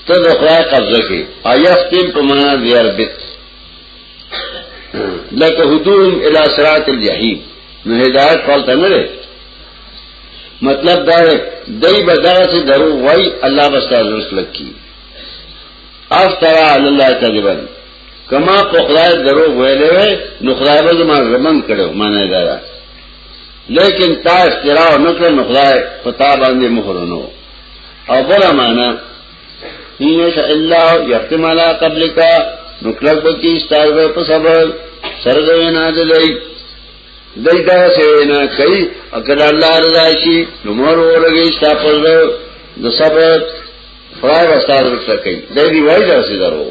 ته د خدای قبضه کې آیا ستیم په معنا دی عربت لکه هدوم الی صراط الجحیم نو هدایت فالته نه لري مطلب دا ہے دای بدغه سے درو وای الله بس تاسو لکی افترا علی الله کذبن کما په خدای درو ویلې وې نو خدای به ما رمن کړو معنی دا ده لیکن تا استراو نکړه نو خدای پتا باندې مهر نو او بل معنا هیڅ الا یختم علی قبلک نو کله به کی استاوه په صبر سره دی نه دی دای دا څه نه کوي اکل الله رضا شي نو مور ورګي ستا پر د صبر فرای واستار ورته کوي دای دی وای دا څه درو